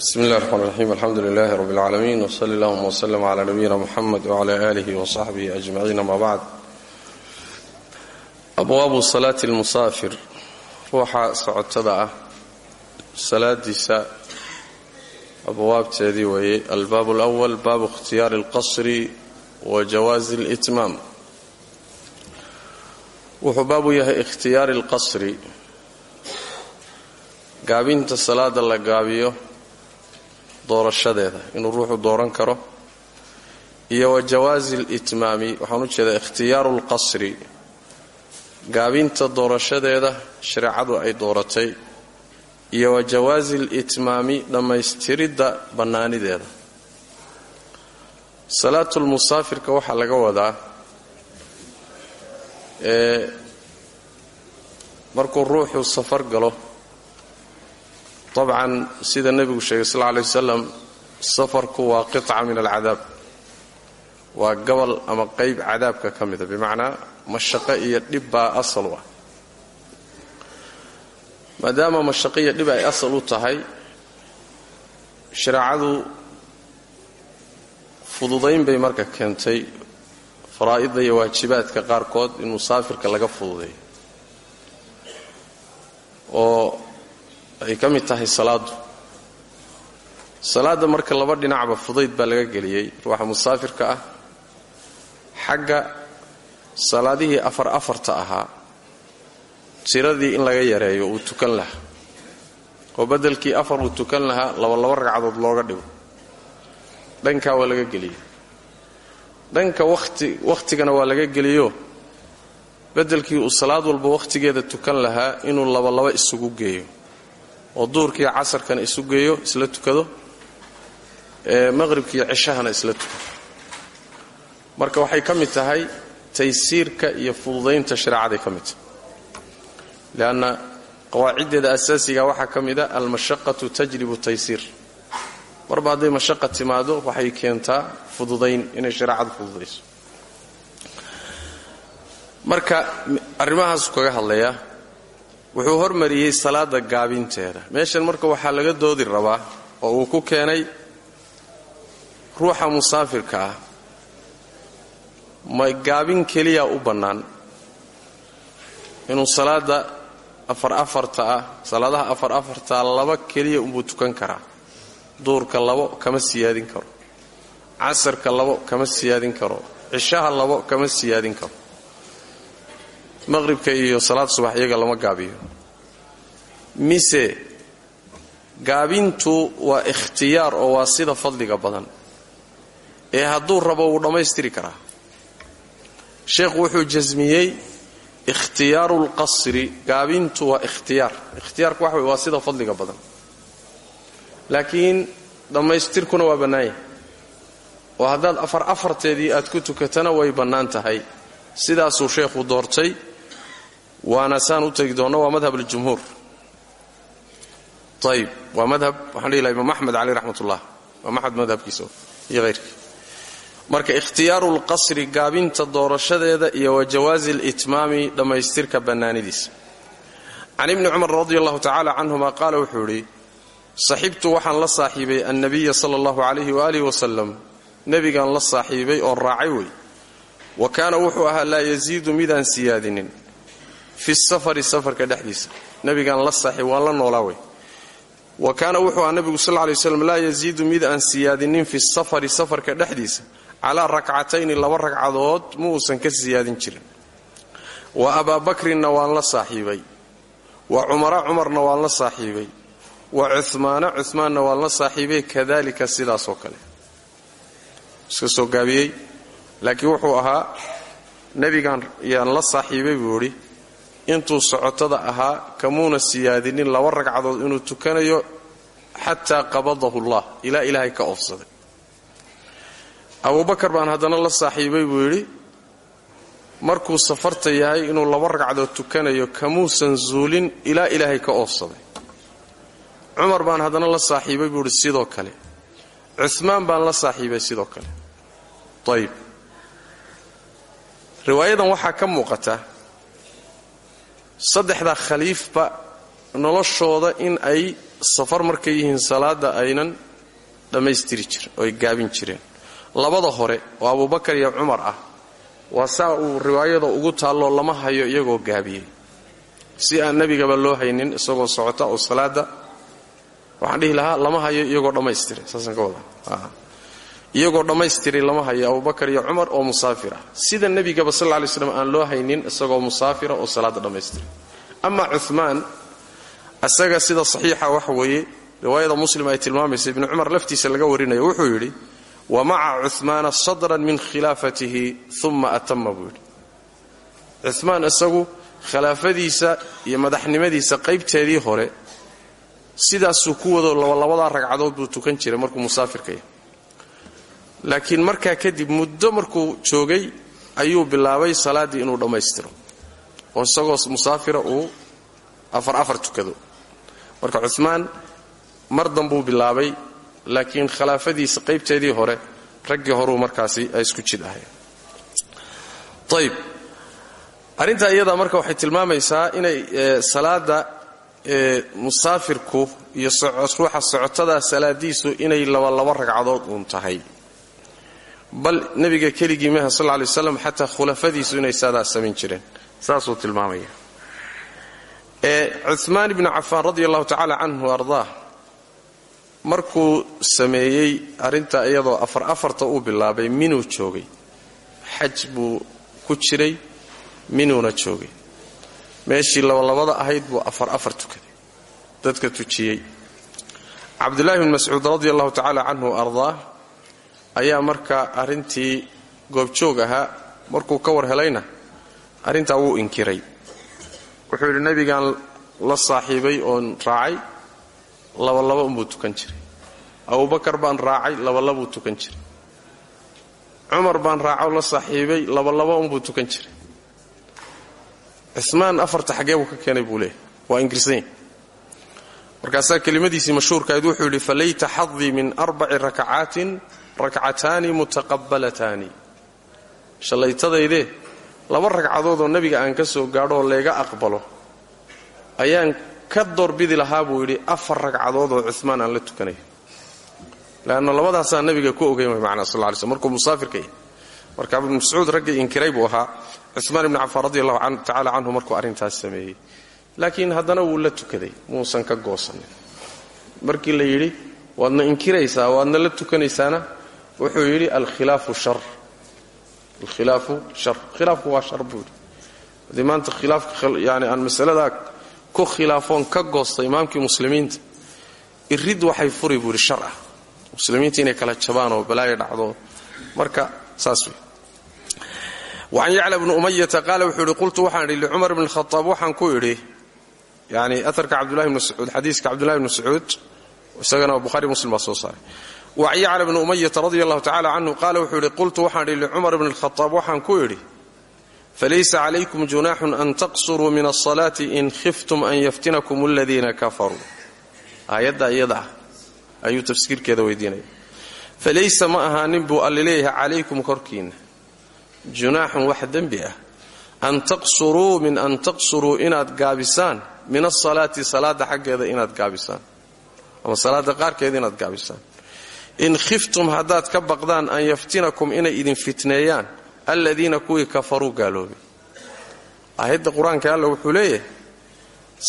بسم الله الرحمن الرحيم الحمد لله رب العالمين وصلى اللهم وسلم على نبينا محمد وعلى آله وصحبه أجمعين ما بعد أبواب صلاة المسافر ruuxa socotada ah salaadiisa abwaabteedii weeyey albaab اlأwl baabu اkhtiyaari اlqasri wa jawaazi اlإtmaam wuxuu baabu yahay ikhtiyaari اlqasri gaabinta salaada la gaabiyo doorashadeeda inuu ruuxu dooran karo. Iyo wa jawaazi litmaami waxaan jeedaa ikhtiyaaru lqasri gaabinta doorashadeeda shareecadu ay dooratay. Iyo wa jawaazi litmaami dhammaystiridda bannaanideeda. Salaatulmusaafirka waxaa laga wadaa ee markuu ruuxu safar galo dabcan sida nebigu sheegay sal lla lay wasalam safarku waa qiطca min alcadaab waa gobol ama qayb cadaabka ka mida bimacnaa mashaqo iyo dhib baa asal u ah. Maadaama mashaqo iyo dhib ay asal u tahay shareecadu fududayn bay marka keentay faraa'idda iyo waajibaadka qaarkood in musaafirka laga fududeeyo. Oo ay ka mid tahay salaadu salaadda marka laba dhinacba fudayd baa laga geliyey. Ruuxa musaafirka ah xagga salaadihii afar afarta ahaa tiradii in laga yareeyo uu tukan lahaa. Oo beddelkii afar uu tukan lahaa labalaba ragcadood looga dhigo. Dhankaa waa laga geliyey dhanka wati wakhtigana waa laga geliyo. Beddelkii uu salaad walba wakhtigeeda tukan lahaa inuu labalaba isugu geeyo oo duurkiiyo casarkana isu geeyo isla tukado. Ee maqhribkiiyo cishahana isla tukado marka waxay ka mid tahay taysiirka iyo fududaynta shareecaday ka mid. Tahay leanna qawaaciddeeda asaasiga waxaa ka mida almashaqatu tajribu taysiir. Marba hadday mashaqa timaado waxay keentaa fududayn inay shareecadu fududayso. Marka arrimahaasu kaga hadlayaa wuxuu hormariyey salaada gaabinteeda. Meeshan marka waxaa laga doodi rabaa oo uu ku keenay ruuxa musaafirka ah ma gaabin keliya u bannaan inuu salaada afar afarta ah salaadaha afar afartaa laba keliya unbuu tukan karaa? Duurka labo kama siyaadin karo. Casarka labo kama siyaadin karo. Cishaha labo kama siyaadin karo maqhribka iyo salaad subax iyaga lama gaabiyo. Mise gaabintu waa ikhtiyaar oo waa sida fadliga badan. Ee hadduu rabo wuu dhammaystiri karaa. Sheekhu wuxuu jasmiyey ikhtiyaaru lqasri gaabintu waa ikhtiyaar. Ikhtiyaarku waxa wey waa sida fadliga badan. Laakiin dhammaystirkuna waa bannaanya oo haddaad afar afarteedii aad ku tukatana way bannaan tahay. Sidaasuu sheekhu doortay waana saan u tegi doonna waa madhab aljumhuur. Ayib waa madhab waxaan dhihi laha imaam axmed caleyh raxmat ullah imaam axmed madhabkiisa iyo hayrkii marka ikhtiyaaru lqasri gaabinta doorashadeeda iyo wa jawaazi litmaami dhammaystirka bannaanidiisa. Can ibni cumar radi allahu tacala canhuma qaala wuxuu idhi saxibtu waxaan la saaxiibay annabiya sala allahu calayhi waaalih wasalam nebigaan la saaxiibay oo raacay wey wa kaana wuxuu ahaa laa yasiidu midaan siyaadinin fi safari safarka dhexdiisa. Nebigaan la saaxiib waan la noolaa wey wa kaana wuxuu ahaa nebigu sal lay slam laa yasiidu mid aan siyaadinin fi safari safarka dhexdiisa. Calaa rakcatayni laba ragcadood ma uusan ka siyaadin jirin. Wa abaa bakrinna waan la saaxiibay. Wa cumara cumarna waan la saaxiibay. Wa cumaana cumaanna waan la saaxiibay kadalika sidaasoo kale. Iska soo gaabiyey. Laakiin wuxuu ahaa nebigan yaan la saaxiibay buu intuu socotada ahaa kamuuna siyaadinin laba ragcadood inuu tukanayo xataa qabadahu llah ilaa ilaahay ka oofsaday abubakar baan haddana la saaxiibay buu yidhi markuu safarta yahay inuu laba ragcadood tukanayo kamuusan zuulin ilaa ilaahay ka oofsaday cumar baan haddana la saaxiibay buu sidoo kale. Cumaan baan la saaxiibay sidoo kale. Ayib riwaayadan waxaa ka muuqata saddexda khaliifba noloshooda in ay safar markay yihiin salaadda aynan dhammaystiri jirin oo ay gaabin jireen. Labada hore oo abubakar iyo cumar ah. Waa saa uu riwaayada ugu taalloo lama hayo iyagoo gaabiyey. Si aan nebigaba loo haynin isagoo socota oo salaadda waxaan dhihi lahaa lama hayo iyagoo dhammaystiray saasaan ka wadaa iyagoo dhammaystiray lama hayo abubakar iyo cumar oo musaafir ah sida nebigaba sal lay slam aan loo haynin isagoo musaafira oo salaadda dhammaystiray ama cumaan isaga sida saxiixa waxa weeye riwaayada muslim ay tilmaamaysa ibni cumar laftiisa laga warinayo wuxuu yidhi wa maca cumaana sadran min khilaafatihi uma atama buu yidhi. Isagu khilaafadiisa iyo madaxnimadiisa qaybteedii hore sidaasuu ku wado labalabadaa ragcadood buu tukan jiray markuu musaafirka laakiin markaa kadib muddo markuu joogay ayuu bilaabay salaaddii inuu dhammaystiro. Oo isagoo musaafira uu afar afar tukado. Marka cumaan mar danbuu bilaabay laakiin khilaafadiisa qaybteedii hore raggii horuu markaasi ay isku jid ahayn ayb arrintaa iyadaa marka waxay tilmaamaysaa inay salaada musaafirku iyo ruuxa socotada salaadiisu inay labalaba ragcadood uun tahay bal nebiga keligii meha sal lay waslam xataa khulafadiisu inay saadaa samayn jireen. Saasuu tilmaamaya. Cumaan ibnu cafaan radi allahu tacaala canhu ardaah markuu sameeyey arrintaa iyadoo afar afarta uu bilaabay minuu joogay. Xaj buu ku jiray minuuna joogay. Meeshii labalabada ahayd buu afar afar tukaday. Dadka tujiyey. Cabdullahi bn mascuud radi allahu tacaala canhu ardaah ayaa markaa arrintii goobjoog ahaa markuu ka war helayna arrintaa wuu inkiray. Wuxuu yidhi nebigaan la saaxiibay oon raacay labalaba unbuu tukan jiray. Abubakar baan raacay labalabuu tukan jiray. Cumar baan raaco la saaxiibay labalaba unbuu tukan jiray. Cumaan afarta xaggee buu ka keenay buu leeyahy waa inkirsan markaasaa kelimadiisii mashhuurkahayd wuxuu yidhi falayta xadii min arbaci rakacaatin rakcataani mutaqabbalataani shallaytadaydee laba ragcadoodoo nebiga aan ka soo gaadhooo layga aqbalo ayaan ka doorbidi lahaa buu yidhi afar ragcadoodoo cumaan aan la tukanayo leanna labadaasaa nabiga ku ogeyn way macnaa sal slm markuu musaafirka marka ibnu mascuud raggii inkiray buu ahaa cumaan ibni cafaan radi allahu tacaala canhu markuu arrintaas sameeyey. Laakiin haddana wuu la tukaday muusan ka goosanin markii la yidhi waadna inkiraysaa waadna la tukanaysaana wuxuu yidhi alkhilaafu shar. Alkhilaafu shar. Khilaafku waa shar buu yidhi. Haddii maanta khilaafka yani aan masaladaa ku khilaafoon ka goosta imaamkii muslimiinta irid waxay furi buu shar ah. Muslimiinta inay kala jabaan oo balaayo dhacdo. Marka saas wey wacan yacla bni umayata qaala wuxuu qultu waxaan idhi licumar bni khaaab waxaan ku idhi yani aarka cabdullahi bni sacuud xadiiska cabdullahi bni sacuud isagana buhari muslim baa soo wacan yacla bni umayata radia allahu tacala canhu qaala wuxuu yidhi qultu waxaan idhi licumar bni khaaab waxaan ku idhi falaysa calaykum junaaxun an taqsuruu min asalaati in khiftum an yaftinakum aladiina kafaruu aayadda iyada ah ayuu tafsiirkeeda weydiinaya falaysa ma ahaanin buu alli leeyahay calaykum korkiinna. Junaaxun wax dembi ah. An taqsuruu min an taqsuruu inaad gaabisaan. Min asalaati salaada xaggeeda inaad gaabisaan. Ama salaada qaarkeeda inaad gaabisaan in khiftum haddaad ka baqdaan an yaftinakum inay idin fitneeyaan aladiina kuwii kafaruu gaaloobay aayadda qur'aanka alla wuxuu leeyahay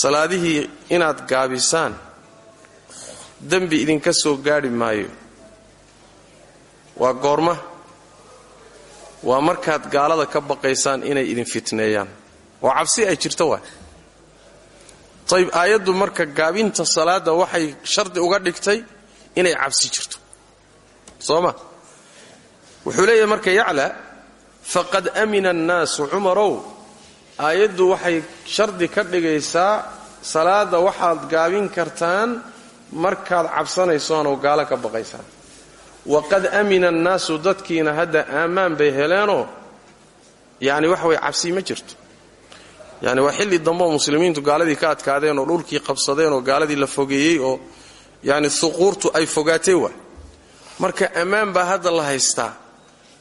salaadihii inaad gaabisaan dembi idinka soo gaadhi maayo. Waa goorma waa markaad gaalada ka baqaysaan inay idin fitneeyaan. Oo cabsi ay jirto waay. Ayb aayaddu marka gaabinta salaadda waxay shardi uga dhigtay inay cabsi jirto soo ma wuxuu leeyahay marka yacla faqad amina annaasu cumarow. Aayaddu waxay shardi ka dhigaysaa salaadda waxaad gaabin kartaan markaad cabsanaysaan oo gaalo ka baqaysaan waqad amina annaasu dadkiina hadda ammaan bay heleenoo yacni waxa weye cabsi ma jirto. Yani waa xilli dambe oo muslimiintu gaaladii ka adkaadeen oo dhulkii qabsadeen oo gaaladii la fogeeyey oo yani huquurtu ay fogaatee waa marka ammaan baa hadda la haystaa.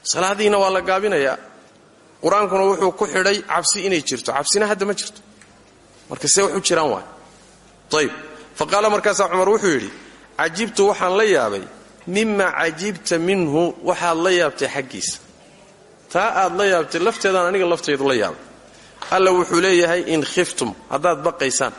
Salaadiina waa la gaabinayaa. Qur'aankuna wuxuu ku xidhay cabsi inay jirto. Cabsina hadda ma jirto. Marka see waxu jiraan waay. Ayb fa qaala markaasaa cumar wuxuu yidhi cajibtu waxaan la yaabay mima cajibta minhu waxaad la yaabtay xaggiisa. Taa aad la yaabtay lafteedaan aniga laftaydu la yaabay. Alla wuxuu leeyahay in khiftum haddaad baqaysaan.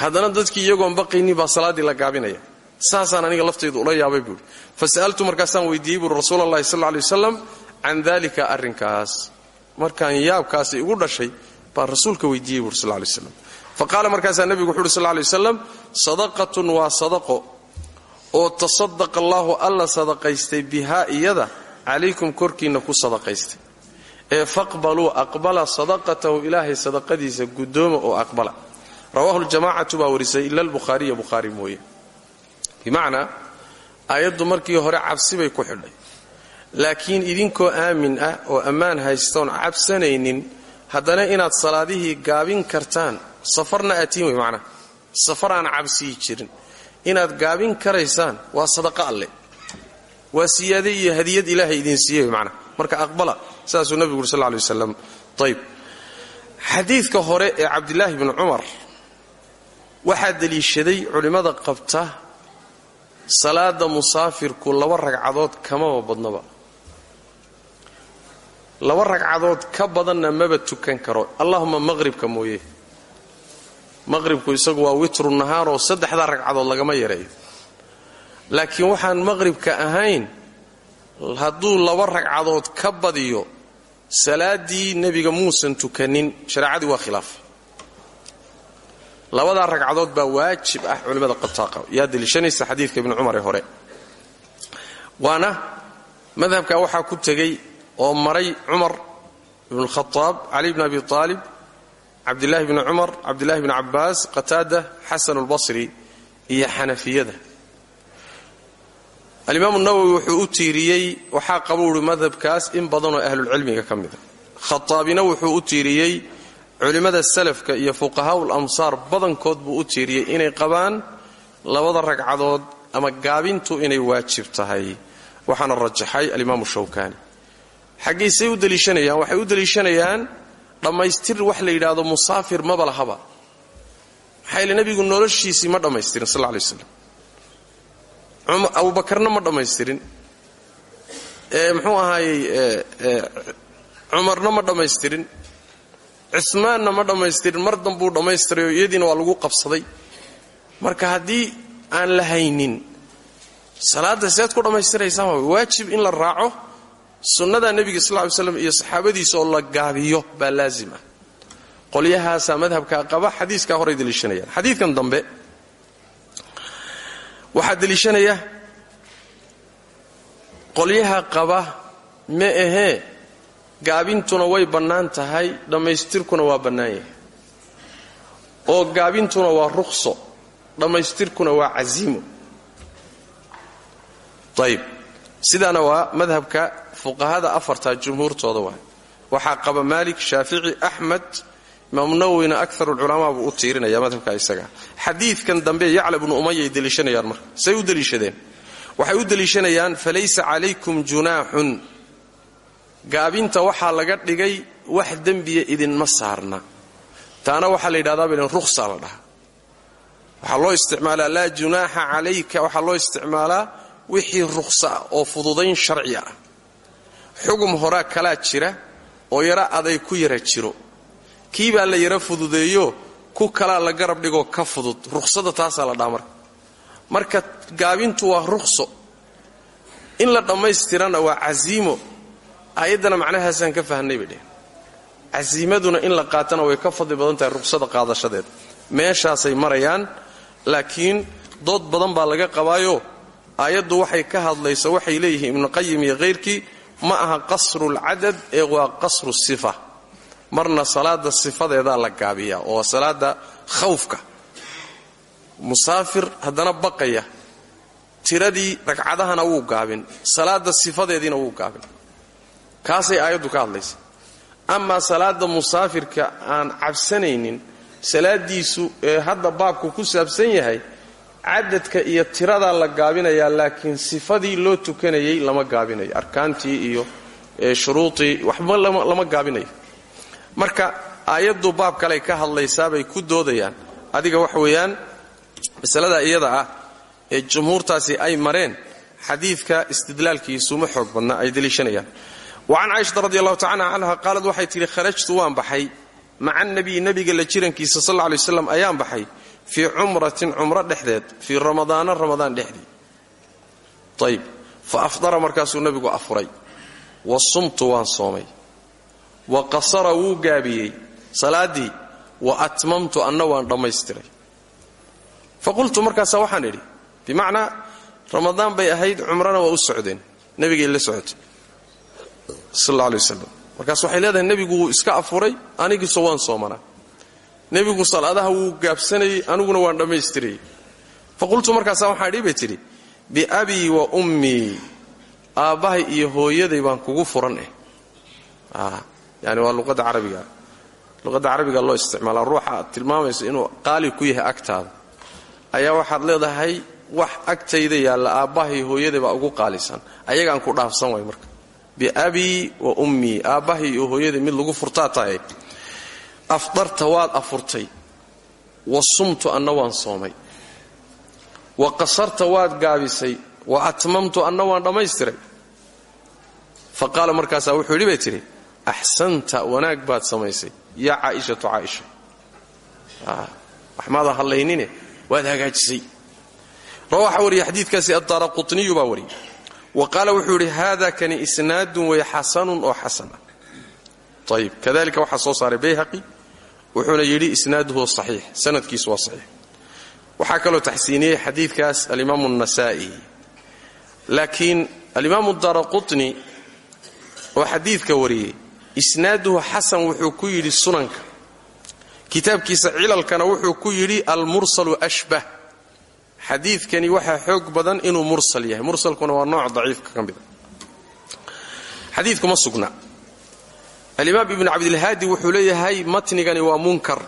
Haddana dadkii iyagoon baqaynin baa salaaddii la gaabinaya saasaan aniga laftaydu ula yaabay buuhi fa sa'altu markaasaan weydiiyey buuri rasuul allahi sal lay dalika arrinkaas. Markaan yaabkaasi igu dhashay baan rasuulka weydiiyey buuri sal lay waslam fa qaala markaasaa nebigu wuxu uhi sadaqatun waa sadaqo oo tasadaqa allaahu alla sadaqaystay bihaa iyada calaykum korkiinna ku sadaqaystay. Ee faqbaluu aqbala sadaqatahu ilaahay sadaqadiisa guddooma oo aqbala. Rawaahu ljamacatu baa warisay ila albukhaariya bukhaari mooye bimacnaa aayaddu markii hore cabsi bay ku xidhay. Laakiin idinkoo aamin ah oo ammaan haystoon cabsanaynin haddana inaad salaadihii gaabin kartaan safarna aatiin wey macnaha safar aan cabsiyi jirin. Inaad gaabin karaysaan waa sadaqa alle. Waa siyaade iyo hadiyad ilaahay idin siiye wey marka aqbala saasuu nabigu uri sal lla lay xadiidka hore ee cabdilaahi bni cumar waxaa deliishaday culimmada qabta salaada musaafirku laba ragcadood kamaba badnaba. Laba ragcadood ka badanna maba tukan karo. Allahuma maqhribka mooye. Maqhribku isagu waa witru nahaar oo saddexdaa ragcadood lagama yareeyo. Laakiin waxaan maqhribka ahayn hadduu laba ragcadood ka badiyo salaaddii nebiga muusan tukanin shareecadii waa khilaaf labadaa ragcadood baa waajib ah culimmada qabtaa yaa deliishanaysa xadiidka ibni cumar ee hore. Waana madhabka waxaa ku tegey oo maray cumar ibn lkhaaab cali bn abi aalib cabdilaahi bni cumar cabdillahi bni cabbaas qataada xasan lbasri iyo xanafiyada. Alimaamu nawowi wuxuu u tiiriyey waxaa qaba madhabkaas in badanoo ahlulcilmiga ka mida khaaabina wuxuu u tiiriyey culimmada salafka iyo fuqahaa'ul amsaar badankood buu u tiiriyey inay qabaan labada ragcadood ama gaabintu inay waajib tahay. Waxaana rajaxay alimaamu shawkaani. Xaggaysay u deliishanayaan waxay u deliishanayaan dhammaystir wax la yidhaahdo musaafir maba lahaba maxaa yile nebigu noloshiisii ma dhammaystirin sal lay waslam abubakarna ma dhammaystirin. Muxuu ahaayey cumarna ma dhammaystirin cismaanna ma dhammaystirin mar dambuu dhammaystirayo iyadiina waa lagu qabsaday. Marka haddii aan la haynin salaadda seed ku dhammaystiraysaa waa waajib in la raaco sunnada nebiga sal ly slam iyo saxaabadiisa oo la gaabiyo baa laazim ah qolyahaasaa madhabkaa qaba xadiiskaa horay deliishanayaan xadiidkan dambe waxaa deliishanaya qolyaha qaba ma ahee gaabintuna way bannaan tahay dhammaystirkuna waa bannaan yahay. Oo gaabintuna waa ruqso dhammaystirkuna waa casiimo ayib sidaana waa madhabka fuqahada afarta jumhuurtooda waay waxaa qaba maalik shaafici axmed imaamu nawowina akar ulculamaa buu u tiirinaya madhabka isaga. Xadiidkan dambe yacla bnu umayay deliishanayaan marka. Say u deliishadeen. Waxay u deliishanayaan falaysa calaykum junaaxun gaabinta waxaa laga dhigay wax dembiya idinma saarna. Taana waxaa la yidhahdaa balen ruqsa la dhahaa. Waxaa loo isticmaalaa laa junaaxa calayka waxaa loo isticmaalaa wixii ruqsa oo fududayn sharci ah. Xugum horaa kalaa jira oo yara aday ku yara jiro. Kii baa la yara fududeeyo ku kalaa la garab dhigoo ka fudud. Ruqsada taasaa la dhaha marka. Marka gaabintu waa ruqso. In la dhammaystirana waa casiimo aayaddana macnahaasaan ka fahnay bay dhehen casiimaduna in la qaatana way ka fadli badan tahay ruqsada qaadashadeeda meeshaasay marayaan laakiin dood badan baa laga qabaayo. Aayaddu waxay ka hadlayso waxay leeyihiin ibnuqayim iyo hayrkii ma aha qasrulcadad ee waa qasru sifa. Marna salaada sifadeedaa la gaabiyaa oo salaada khawfka. Musaafir haddana baqaya tiradii ragcadahana wuu gaabin salaada sifadeediina wuu gaabin kaasay aayaddu ka hadlaysa. Amaa salaada musaafirka aan cabsanaynin salaadiisu ee hadda baabku ku saabsan yahay cadadka iyo tiradaa la gaabinayaa laakiin sifadii loo tukanayay lama gaabinayo arkaantii iyo shuruudii waxba lama gaabinayo marka aayaddu baab kaley ka hadlaysaabay ku doodayaan. Adiga wax weeyaan masalada iyada ah ee jumhuurtaasi ay mareen xadiidka istidlaalkiisuma xoog badna ay deliishanayaan wa can caaishata radi allahu tacala canha qaalad waxay tidhi kharajtu waan baxay. Maca nabiyi nebiga la jirankiisa sal lay waslam ayaan baxay. Fii cumratin cumro dhexdeed. Fii ramadaana ramadaan dhexdii. Ayb fa afdara markaasuu nebigu afuray. Wa sumtu waan soomay. Wa qasara wuu gaabiyey. Salaaddii wa atmamtu anna waan dhammaystiray. Fa qultu markaasaa waxaan idhi bimacnaa ramadaan bay ahayd cumrana waa u socdeen sal alay wasalam markaas waxay leedahay nebigu wuu iska afuray anigiiso waan soomanaa nebigu salaadaha wuu gaabsanayey aniguna waan dhammaystirayey fa qultu markaasaa waxaan idhi? Bay tidhi biabii wa ummii aabbahay iyo hooyaday baan kugu furan eh. Yani waa luqadda carabiga. Luqadda carabiga loo isticmaalaa. Ruuxa aad inuu qaali ku yahay agtaada. Ayaa waxaad leedahay wax agtayda yaalla aabbahay hooyaday baa ugu qaalisan. Ayagaan ku dhaafsan way marka biabii wa ummii aabbahay iyo hooyaday mid lagu furtaa tahay. Afdarta waad afurtay. Wa sumtu anna waan soomay. Wa qasarta waad gaabisay. Wa atmamtu anna waan dhammaystiray. Fa qaala markaasaa wuxuu yidhi bay tidhi axsanta wanaag baad samaysay. Yaa caaishatu caaisha. Waxmaada hadlaynine? Waad hagaajisay. Rawaxa wariya xadiidkaasi addaara qutniyu baa wariyay wa qaala wuxuu yidhi haada kani isnaadun way xasanun oo xasan. Ah ayib kadalika waxaa soo saaray bayhaqi wuxuuna yidhi isnaaduhu saxiix sanadkiisu waa saxiix. Waxaa kaloo taxsiiniyey xadiidkaas alimaamu الnasa'i laakiin alimaamu daara qutni oo xadiidka wariyey isnaaduhu xasan wuxuu ku yidhi sunanka. Kitaabkiisa cilalkana wuxuu ku yidhi almursalu ashbah xadiidkani waxaa xoog badan inuu mursal yahay. Mursalkuna waa nooc daciifka ka mida xadiidku ma sugna. Alimaam ibnu cabdilhaadi wuxuu leeyahay matnigani waa munkar.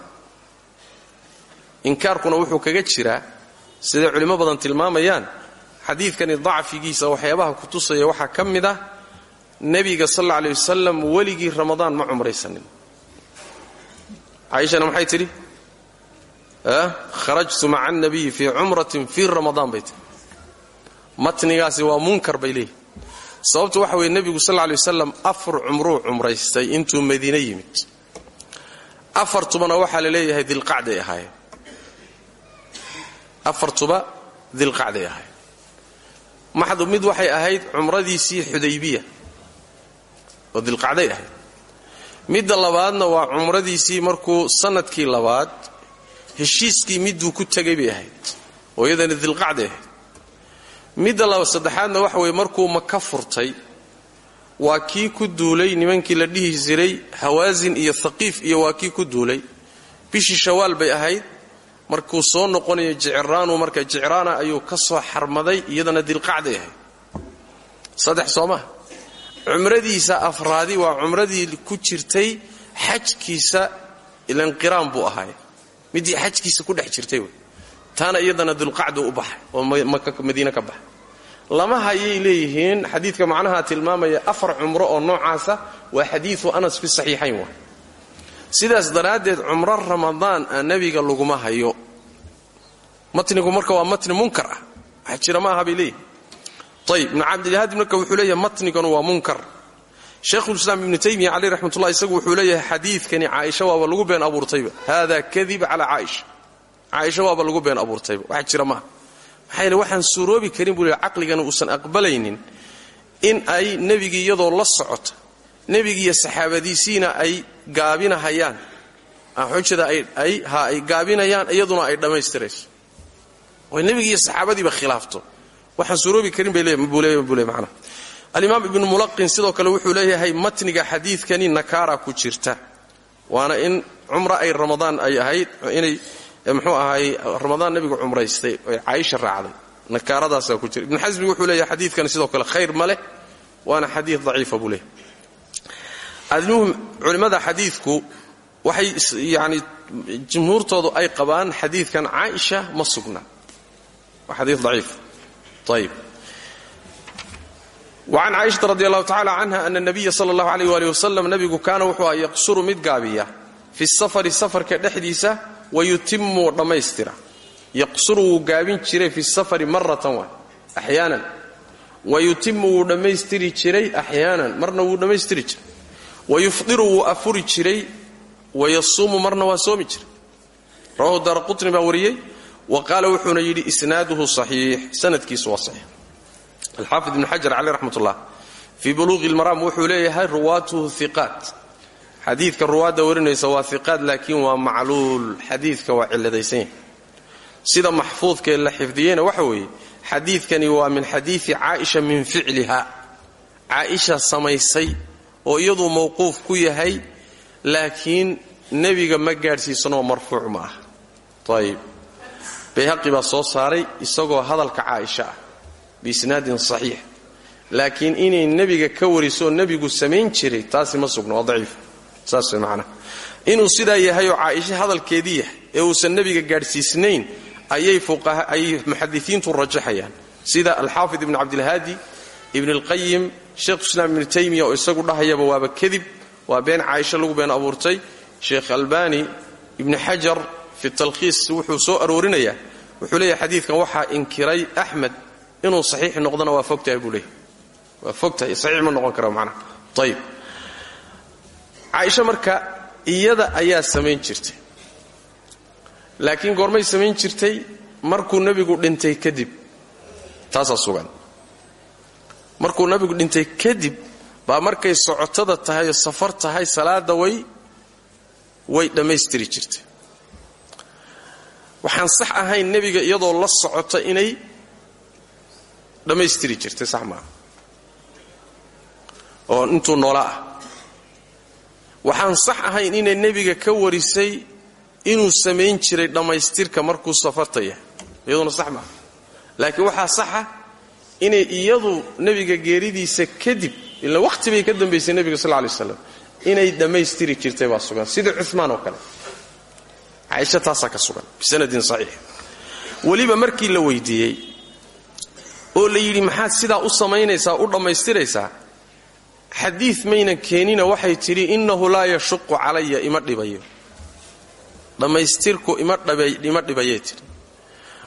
Inkaarkuna wuxuu kaga jiraa siday culimmo badan tilmaamayaan xadiidkani dacfigiisa waxyaabaha ku tusaya waxaa ka mid ah nebiga sal alla aley wasalam weligii ramadaan ma cumraysanin. Caaishana maxay tidhi kharajtu maca anabiyi fii cumratin fii ramadaan bay tihi matnigaasi waa munkar bay leeyihi sababtu waxa weeye nebigu sal ley wasalam afar cumruu cumraystay intuu madiine yimid. Afartubana waxaa la leeyahay dilqacday ahaayeen. Afartuba dilqacday ahaayeen. Maxdu mid waxay ahayd cumradiisii xudaybiya oo dilqacday ahayd midda labaadna waa cumradiisii markuu sannadkii labaad heshiiskii miduu ku tegay bay ahayd oo iyadana dilqacday ahayd. Midda laba saddexaadna waxa weeye markuu maka furtay waa kii ku duulay nimankii la dhihi jiray hawaasin iyo haqiif iyo waa kii ku duulay. Bishii shawaal bay ahayd markuu soo noqonayo jicraanu marka jicraana ayuu ka soo xarmaday iyadana dilqacday ahayd. Saddex soo maha cumradiisa afraadi waa cumradii ku jirtay xajkiisa ilanqiraan buu ahaay midii xajkiisa ku dhex jirtay wey. Taana iyadana dulqacdu u baxay oo madiine ka baxay lama hayay leeyihiin xadiidka macnaha tilmaamaya afar cumro oo noocaasa waa xadiiu anas fi saxiixayn wa. Sidaas daraaddeed cumro ramadaan a nebiga laguma hayo. Matnigu marka waa matni munkar ah. Wax jira ma aha bay leeyihiin ayib ibnu cabdilhaadi waa munkar shaykhulislaam ibnu taymiya caleyh raxmatullah isagu wuxuu leeyahay xadiidkani caaisha waaba lagu been abuurtayba. Hada kadib calaa caaisha. Caaisha waaba lagu been abuurtayba. Wax jira maaha. Maxaa yeele waxaan karin buu leeyahy uusan aqbalaynin in ay nebigii iyadoo la socota nebigiiyo saxaabadiisiina ay gaabinahayaan. Xujada ay ha ay gaabinayaan iyaduna ay dhammaystirayso. Oy nebigiiyo saxaabadiiba khilaafto. Waxaan suuroobi karin buu leey macnaha alimaam ibnu mulaqin sidoo kale wuxuu leeyahay matniga xadiidkani nakaara ku jirta. Waana in cumro ay ramadaan ay ahayd inay muxuu ahaay ramadaan nebigu cumraystay oy caaisha raacday. Nakaaradaasaa ku jira. Ibnu xasmi wuxuu leeyahay xadiidkani sidoo kale khayr ma leh waana xadiid daciifa buu leeyahy admuhim culimmada xadiidku waxay yani jumhuurtoodu ay qabaan xadiidkan caaisha ma sugna. Waa xadii daciif. Ayib wacan caaishata radi allahu tacala canha ana nabiya sala allahu alayh wali wasalam nabigu kaana wuxuu a yaqsuru mid gaabiya fi safari safarka dhexdiisa wayutimu dhammaystira yaqsuru wuu gaabin jiray fi safari maratan wa axyaanan wayutimu wuu dhammaystiri jiray axyaanan marna wuu dhammaystiri jiray wayufdiru wuu afuri jiray wayasuumu marna waa soomi jiray rawahu daara qutni baa alxaafid ibnu xajar caleyh raxmat ullah fii buluuqi lmaraam wuxuu leeyahay ruwaatuhu hiqaat xadiidka ruwaadda warinaysa waa hiqaat laakiin waa macluul. Xadiidka waa cilladaysan yahay sida maxfuudkaee la xifdiyeyna waxa weeye xadiidkani waa min xadiidi caaisha min ficliha. Caaisha samaysay oo iyaduu mawquuf ku yahay laakiin nebiga ma gaadhsiisanoo marfuuc ma ah. Ayib bayhaqi baa soo saaray isagoo hadalka caaisha ah biisnaadin saxiix. Laakiin inay nebiga ka warisooo nebigu samayn jiray taasi ma sugno waa daciif. Saas way macnaha inuu sidaa yahayoo caaisha hadalkeedii yahay ee uusan nebiga gaadhsiisnayn ayay muxadisiintu rajaxayaan sida alxaafid ibn cabdilhaadi ibn اlqayim sheikhuislaam ibnu taymiya oo isagu dhahayaba waaba kadib waa been caaisha lagu been abuurtay. Sheekh albani ibni xajar fi talkhiis wuxuu soo aroorinayaa wuxuu leeyahay xadiidkan waxaa inkiray axmed inuu saxiix noqdona waa fogtahay buu leeyahy waa fogtahay saxiix ma noqon kara macnaha ayib caaisha marka iyada ayaa samayn jirtay. Laakiin goormay samayn jirtay markuu nebigu dhintay kadib taasaa sugan. Markuu nabigu dhintay kadib baa markay socotada tahay oo safar tahay salaada way way dhammaystiri jirtay. Waxaan sax ahayn nebiga iyadoo la socota inay dhammaystiri jirtay sax maaha oo intuu noola ah. Waxaan sax ahayn inay nebiga ka warisay inuu samayn jiray dhammaystirka markuu safarta iyaduna sax maaha laakiin waxaa saxa inay iyadu nebiga geeridiisa kadib ila wakhti bay ka dambaysay nebiga sal lay slam inay dhammaystiri jirtay baa sugan. Sidii cumaan oo kale. Caaisha taasaa ka sugan bisanadin saxiix. Weliba markii la weydiiyey oo la yidhi maxaad sidaa u samaynaysaa u dhammaystiraysaa? Xadiid maynan keenina waxay tidhi innahu laa yashuqu calaya ima dhibayo. Dhammaystirku ima dhibayay tidhi.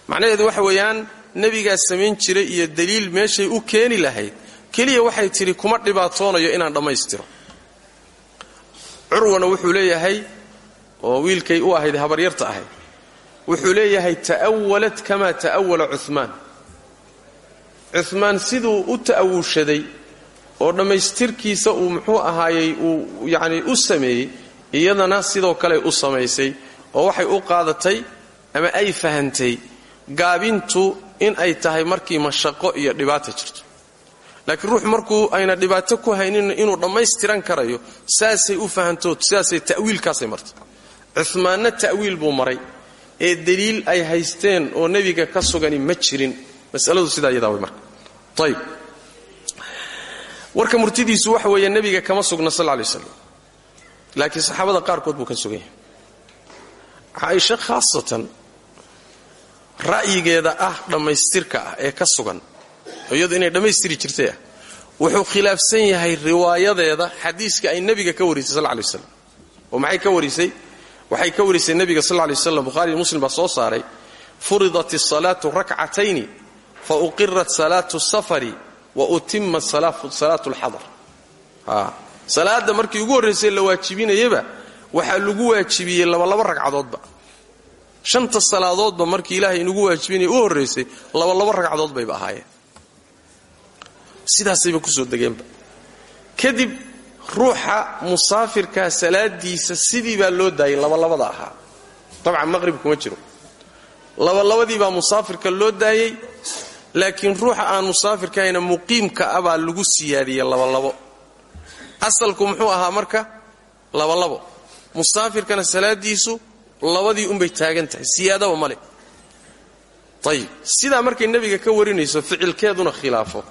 Macnaheedu waxa weeyaan nebigaa samayn jiray iyo daliil meeshay u keeni lahayd keliya waxay tidhi kuma dhibaatoonayo inaan dhammaystiro. Curwana wuxuu leeyahay oo wiilkay u ahayd habaryarta ahayd wuxuu leeyahay ta'awalat kamaa ta'awala cumaan cumaan siduu u ta'awushaday oo dhammaystirkiisa uu muxuu ahaayey uu yacni u sameeyey iyadana sidoo kale u samaysay oo waxay u qaadatay ama ay fahantay gaabintu in ay tahay markii mashaqo iyo dhibaata jirto. Laakiin ruux markuu ayna dhibaato ku haynin inuu dhammaystiran karayo saasay u fahantood sidaasay ta'wiilkaasay martay. Cumaanna ta'wiil buu maray ee deliil ay haysteen oo nebiga ka sugani ma jirin masaladu sidaa iyadaa way marka ayb warka murtidiisu waxa weeye nebiga kama sugna sal lay slam laakiin saxaabada qaarkood buu ka sugan yahay. Caaisha khaasatan ra'yigeeda ah dhammaystirka ah ee ka sugan iyadu inay dhammaystiri jirtay ah wuxuu khilaafsan yahay riwaayadeeda xadiiska ay nebiga ka warisay sal lay waslam oo maxay ka warisay? Waxay ka warisay nebiga sal lay waslam buhariiyo muslim baa soo saaray. Furidat isalaatu rakcatayni fa uqirat salaatu safari wa utima salaatu lxadar salaada markii ugu horraysay la waajibinayaba waxaa lagu waajibiyey labalaba ragcadoodba. Shanta salaadoodba markii ilaahay inugu waajibinaya u horraysay labalaba ragcadood bayba ahaayeen. Sidaasayba ku soo degeenba. Kadib ruuxa musaafirkaa salaadiisa sidii baa loo daayay labalabada ahaa. Dabcan maqrib kuma jiro. Labalabadii baa musaafirka loo daayey laakiin ruuxa aan musaafirkahayna muqiimka ah baa lagu siyaadiyey labalabo. Asalku muxuu ahaa marka? Labalabo. Musaafirkana salaadiisu labadii unbay taagan tahay siyaadaba male ayib sidaa markay nebiga ka warinayso ficilkeeduna khilaafo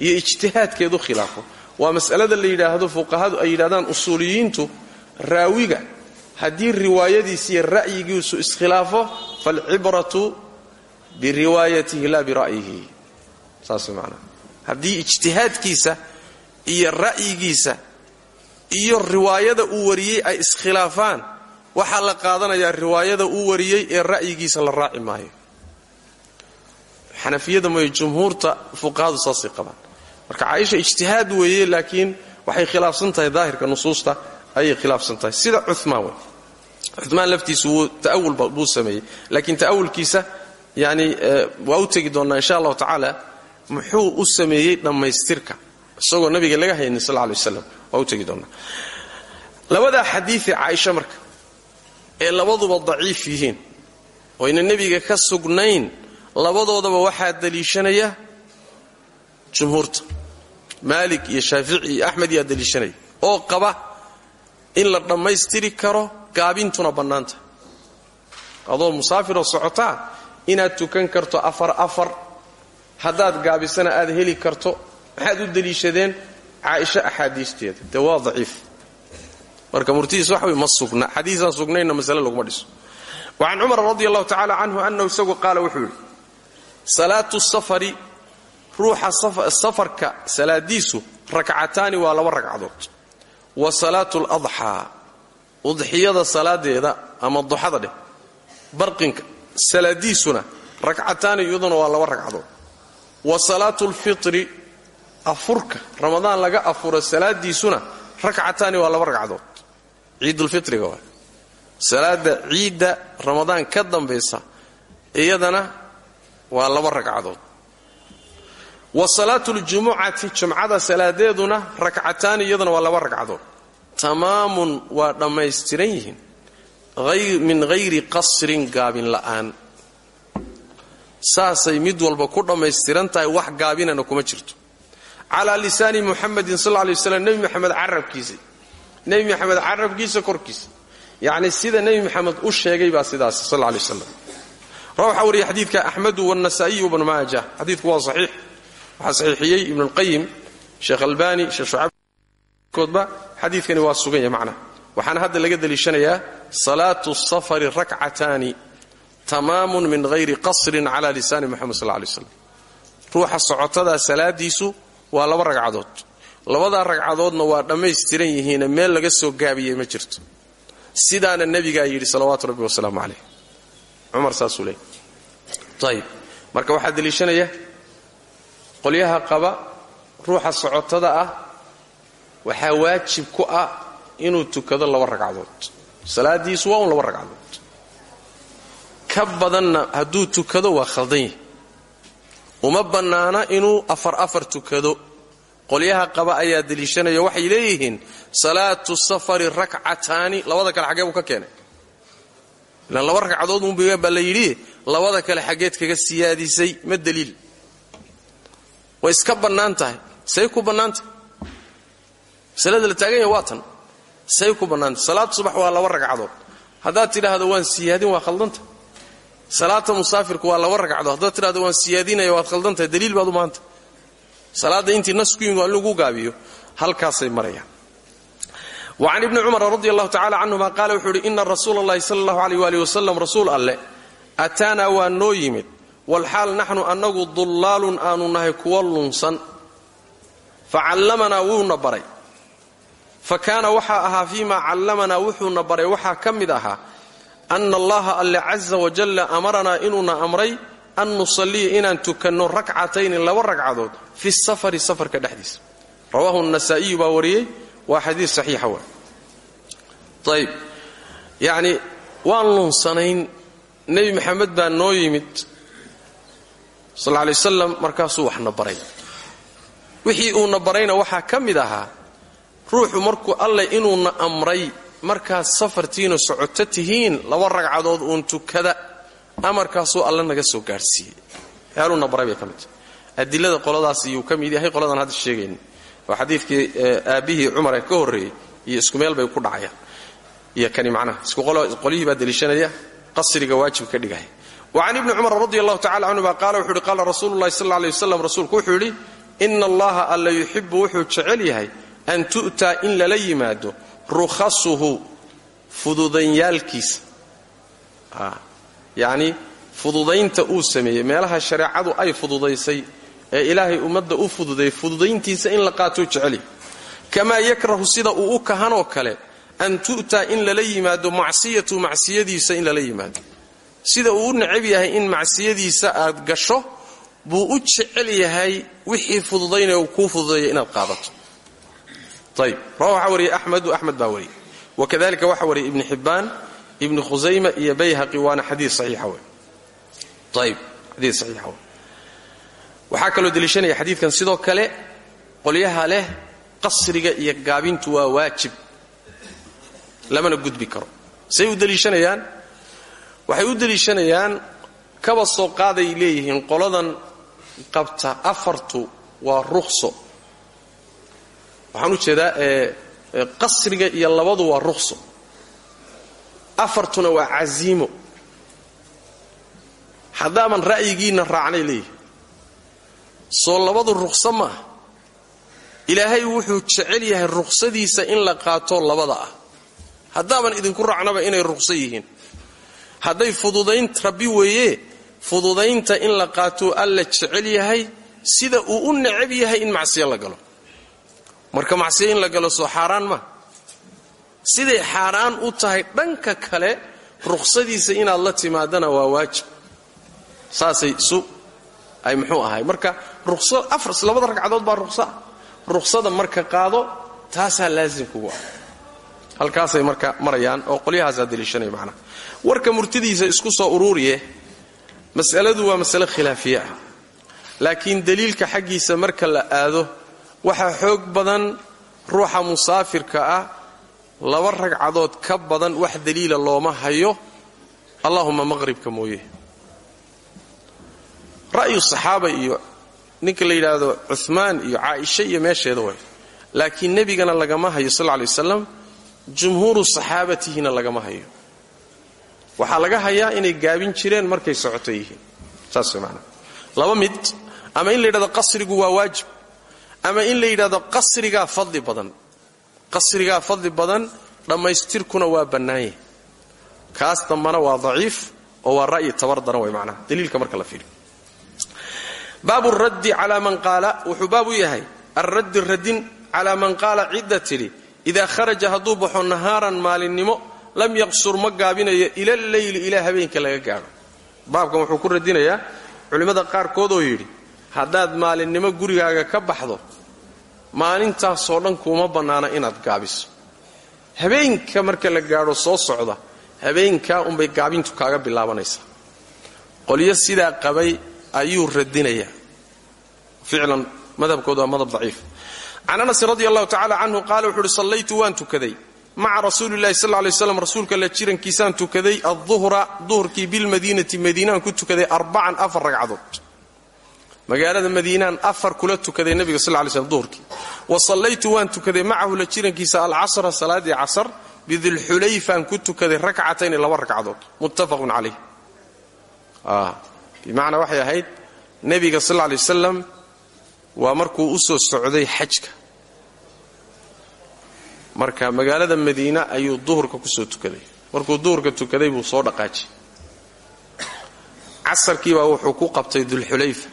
iyo ijtihaadkeedu khilaafo. Waa mas'alada la yidhaahdo fuqahadu ay yidhahdaan usuuliyiintu raawiga haddii riwaayadiisa iyo ra'yigiisu iskhilaafo falcibratu biriwaayatihi laa bira'yihi saas manaa haddii ijtihaadkiisa iyo ra'yigiisa iyo riwaayada uu wariyey ay iskhilaafaan waxaa la qaadanayaa riwaayada uu wariyey ee ra'yigiisa la raaci maayo xanafiyada mooye jumhuurta fuqahadu saasay qabaan marka caaisha ijtihaad weeye laakiin waxay khilaafsan tahay daahirka nusuusta ayay khilaafsan tahay sida cumaan wey cumaan laftiisu wuu ta'awul buu sameeyey laakiin ta'awulkiisa yani waa u tegi doonnaa insha allahu tacaala muxuu u sameeyey dhammaystirka. Isagoo nabiga laga haynin sal lay waslam waa u tegi doonnaa. Labadaa xadiiee caaisha marka ee labaduba daciif yihiin oyna nebiga ka sugnayn labadoodaba waxaa daliishanaya jumhuurta. Maalik iyo shaafici iyo axmed yaa oo qaba in la dhammaystiri karo gaabintuna bannaanta. Adoo musaafiroo socotaa inaad tukan karto afar afar. Haddaad gaabisana aad heli karto maxaad u deliishadeen caaisha axaadiisteeda. Dee waa daciif. Marka murtidiis waxa wey ma sugna. Xadiisaan sugnaynna masale laguma dhiso. Wa can cumar radi allahu tacala canhu annahu isagu qaala wuxuu yidhi safari ruuxa safarka salaadiisu rakcataani waa laba ragcadood. Wa salaatu ladxaa udxiyada salaadeeda ama duxada barqinka salaadiisuna rakcataani iyaduna waa laba ragcadood wa salaatu lfitri afurka ramadaan laga afuro salaadiisuna rakcataani waa laba ragcadood ciidulfitriga waa. Salaada ciidda ramadaan ka dambaysa iyadana waa laba ragcadood wa salaatu ljumucati jumcada salaadeeduna rakcataani iyaduna waa laba ragcadood tamaamun waa dhammaystiran min hayri qasrin gaabin la'aan saasay mid walba ku dhammaystiran tahay wax gaabinana kuma jirto calaa lisaani muxamedin sal lay waslam nebi maxamed carabkiisa nebi maxamed carabkiisa korkiisa yacni sida nebi maxamed u sheegay baa sidaas sal lay waslam waxaa wariya xadiidka axmedu wanasa'iy bnu maaja xadiidku waa saxiix waxaa saxiixiyey ibnu lqayim sheekh albani sheekh shucabkoodba xadiidkani waa sugan yahay macnaha waxaana hadda laga deliishanayaa salaatu safari rakcataani tamaamun min hayri qasrin cala lisaani moxamed sal lay slam ruuxa socotada salaadiisu waa laba ragcadood. Labadaa ragcadoodna waa dhammaystiran yihiine meel laga soo gaabiyey ma jirto. Sidaana nebigaa yidhi salawaatu rabbi wasalaamu calayh. Cumar saasuu leey ayib marka waxaa deliishanaya qolyaha qaba ruuxa socotada ah waxaa waajib ku ah inuu tukado laba ragcadood salaadiisu waa un laba ragcadood. Ka badanna hadduu tukado waa khaldan yahy uma bannaana inuu afar afar tukado. Qolyaha qaba ayaa deliishanaya waxay leeyihiin salaatu safari rakcataani labada kale xaggee buu ka keenay. Ilaan laba ragcadood unbiga baa la yidhi labada kale xaggeed kaga siyaadisay ma daliil. Way iska bannaan tahay say ku bannaan tahay. Masalada la taagan yahay waa say ku bannaantahay salaad subax waa laba ragcadood. Haddaad tidhaahdo waan siyaadin waa khaldanta. Salaata musaafirku waa laba ragcadood. Haddaad tidhahdo waan siyaadinaya waad khaldantahay daliil baad u maanta. Salaadda intii nas ku lagu gaabiyo. Halkaasay marayaan. Wa can ibni cumar radi allahu tacala canhuma qaala wuxuu yidhi ina rasuula allahi sala allahu aleyh waali wasalam rasuul alleh ataanaa waa noo yimid. Walxaal naxnu annagu dullaalun aanu nahay kuwa lunsan. Fa callamanaa wuuna baray fa kaana ahaa fii maa callamanaa wuxuuna baray. Waxaa ka mid ahaa ana allaha alle caza wajalla amaranaa inuuna amray an nusalliya inaan tukanno rakcatayni laba ragcadood fi safari safarka dhexdiisa. Rawaahu nasaa'iyu baa wariyey waa xadiis saxiixa waa ayb yacni waan lunsanayn nebi maxamed baa noo yimid sal lay wasalam markaasuu waxna baray. Wixii uuna barayna waxaa ka ahaa ruuxu markuu alleh inuuna amray markaad safartiina socoto tihiin laba ragcadood uun tukada amarkaasuu alle naga soo gaadhsiiyey yaaluuna baray bay ka mid tahay. Adilada qoladaas iyuu ka mid yahay. Qoladan hadda sheegayna oo xadiidkii aabbihii cumar ee ka horreeyey iyo isku meel bay ku dhacayaan iyo kani macnaha isku qolyihii baa deliishanaya qasriga waajib ka dhigaya. Wa can ibni cumar radi allahu tacala canhuma qaala wuxuu yidhi qaala rasuulu llahi sal alla rasuulku wuxuu yidhi ina allaha alla yuxibu wuxuu jecel yahay an tu'taa in lala yimaado rukhasuhu fududanyaalkiisa yacni fududaynta uu sameeyey meelaha shareecadu ay fududaysay ee ilaahay ummadda u fududeeyey fududayntiisa in la qaatou jecel yahay kamaa yakrahu sida uu u kahanoo kale an tu'taa in lala yimaado macsiyatu macsiyadiisa in lala yimaado. Sida uu u necab yahay in macsiyadiisa aad gasho buu u jecel yahay wixii uu kuu fududeeya inaad qaadato ayb rawa waxaa wariyey axmedu axmed baa wariyey wakadalika waxaa wariyey ibni xibbaan ibni khusayma iyo bayhaqi waana xadii saxiixa wey ayb xadii saxiixa wey waxaa kaloo deliishanaya xadiidkan sidoo kale qolyaha leh qasriga iyo gaabintu waa waajib lamana gudbi karo waxay u deliishanayaan kaba soo qaaday leeyihiin qoladan qabta afartu waa rukhso waxaan u jeedaa qasriga iyo labadu waa rukhso afartuna waa casiimo. Haddaaban ra'yigiinna raacnay leeyihiin soo labadu rukhso maaha ilaahay wuxuu jecel yahay rukhsadiisa in la qaato labada ah. Haddaaban idinku raacnaba inay rukhso yihiin. Hadday fududayn rabbi weeye fududaynta in la qaatou alla jecel yahay sida uu u necab yahay in macsiyo la galo marka macsiyo in la galo soo xaaraan ma. Siday xaaraan u tahay dhanka kale rukhsadiisa inaad la timaadana waa waajib. Saasay isu ay muxuu ahay. Marka labada ragcadood baa ruqsa. Ruqsada marka qaado taasaa laasim kugu ah. Halkaasay marka marayaan oo qolyahaasaa deliishanaya macnaha warka murtidiisa isku soo uruuriye mas'aladu waa masale khilaafiye ah. Laakiin deliilka xaggiisa marka la aado waxaa xoog badan ruuxa musaafirka ah laba ragcadood ka badan wax daliila looma hayo. Allahuma maqhribka mooye. Ra'yu saxaaba iyo ninka la yidhaahdo cumaan iyo caaisha iyo meesheeda way. Laakiin nebigana lagama hayo sal lay waslam jumhuuru saxaabatihina lagama hayo. Waxaa laga hayaa inay gaabin jireen markay socoto yihiin. Saas man laba mid ama in la yidhahdo qasrigu waa waajib ama in la yidhahdo qasrigaa fadli badan. Qasrigaa fadli badan dhammaystirkuna waa bannaanyah kaas dambana waa daciif oo waa ra'yi tabar daran way macnaha daliilka marka la fiiriyo. Baabu raddi calaa man qaala wuxuu baab u yahay alraddi radin calaa man qaala cidda tidhi idaa kharaja hadduu baxo nahaaran maalinnimo lam yaqsur ma gaabinayo ila alleyli ilaa habeenka laga gaadho. Baabkan wuxuu ku radinayaa culimmada qaarkood oo yidhi haddaad maalinnimo gurigaaga ka baxdo maalintaasoo dhan kuuma bannaana inaad gaabiso. Habeenka marka la gaadho soo socda habeenkaa unbay gaabintu kaaga bilaabanaysaa. Qolyo sidaa qabay ayuu radinayaa ficlan madhabkoodu waa madhab daciif. Can anasin radi allahu tacala canhu qaala wuxu uhi sallaytu waan tukaday. Maca rasuulilahi sal lay slam rasuulka la jirankiisaan tukaday. Aduhra duhurkii bilmadiinati madiinaan ku tukaday arbacan afar ragcadood magaalada madiinaan afar kula tukaday nebiga sal lay slm duhurkii. Wa sallaytu waan tukaday macahu la jirankiisa alcasra salaadii casar bidilxulayfaan ku tukaday rakcatayni laba ragcadood muttafaqun calayh. Bimacnaa waxay ahayd nebiga sal lay wasalam waa markuu u soo socday xajka. Marka magaalada madiina ayuu duhurka ku soo tukaday. Markuu duhurka tukaday buu soo dhaqaajiyey casarkiibaa wuxuu ku qabtay dulxulayfa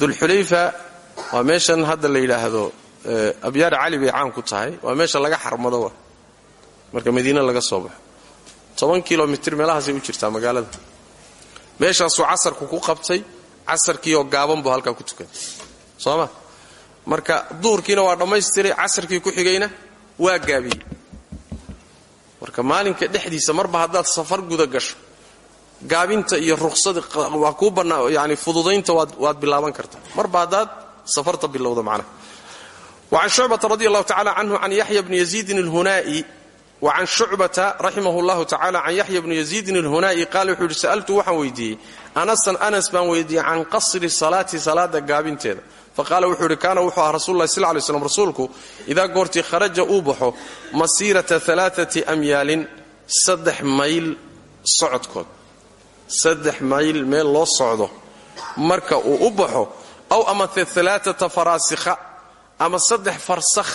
dulxulayfa waa meeshan hadda la yidhaahdo abyaar cali bay caan ku tahay. Waa meesha laga xarmado marka madiina laga soo baxo. Toban kilomitr meelahaasay u jirtaa magaalada. Meeshaasuu casarku ku qabtay casarkiioo gaaban buu halkaa ku tukaday sooma? Marka duhurkiina waa dhammaystiray casarkii ku xigayna waa gaabiyey. Marka maalinka dhexdiisa marba haddaad safar guda gasho gaabinta iyo ruqsada waa kuu bannaa yani fududaynta waad bilaaban kartaa marba haddaad safarta bilowda macnaha. Wa can shucbata radi allahu tacala canhu can yaxya bni yaziidin alhunaa'i wa can shucbata raximah llahu tacala can yaxya bni yaziidin alhunaa'i qaala wuxuu yidhi sa'altu waxaan weydiiyey anasan anas baan weydiiyey can qasri salaati salaada gaabinteeda. Faqaala wuxuu kaana wuxuu ahaa rasul lahi sl lay rasuulku idaa goortii kharaja uu baxo masiirata alaaati amyaalin saddex mayl socodkood saddex mayl meel loo socdo marka uu u baxo aw amate alaaata faraasikha ama saddex farsakh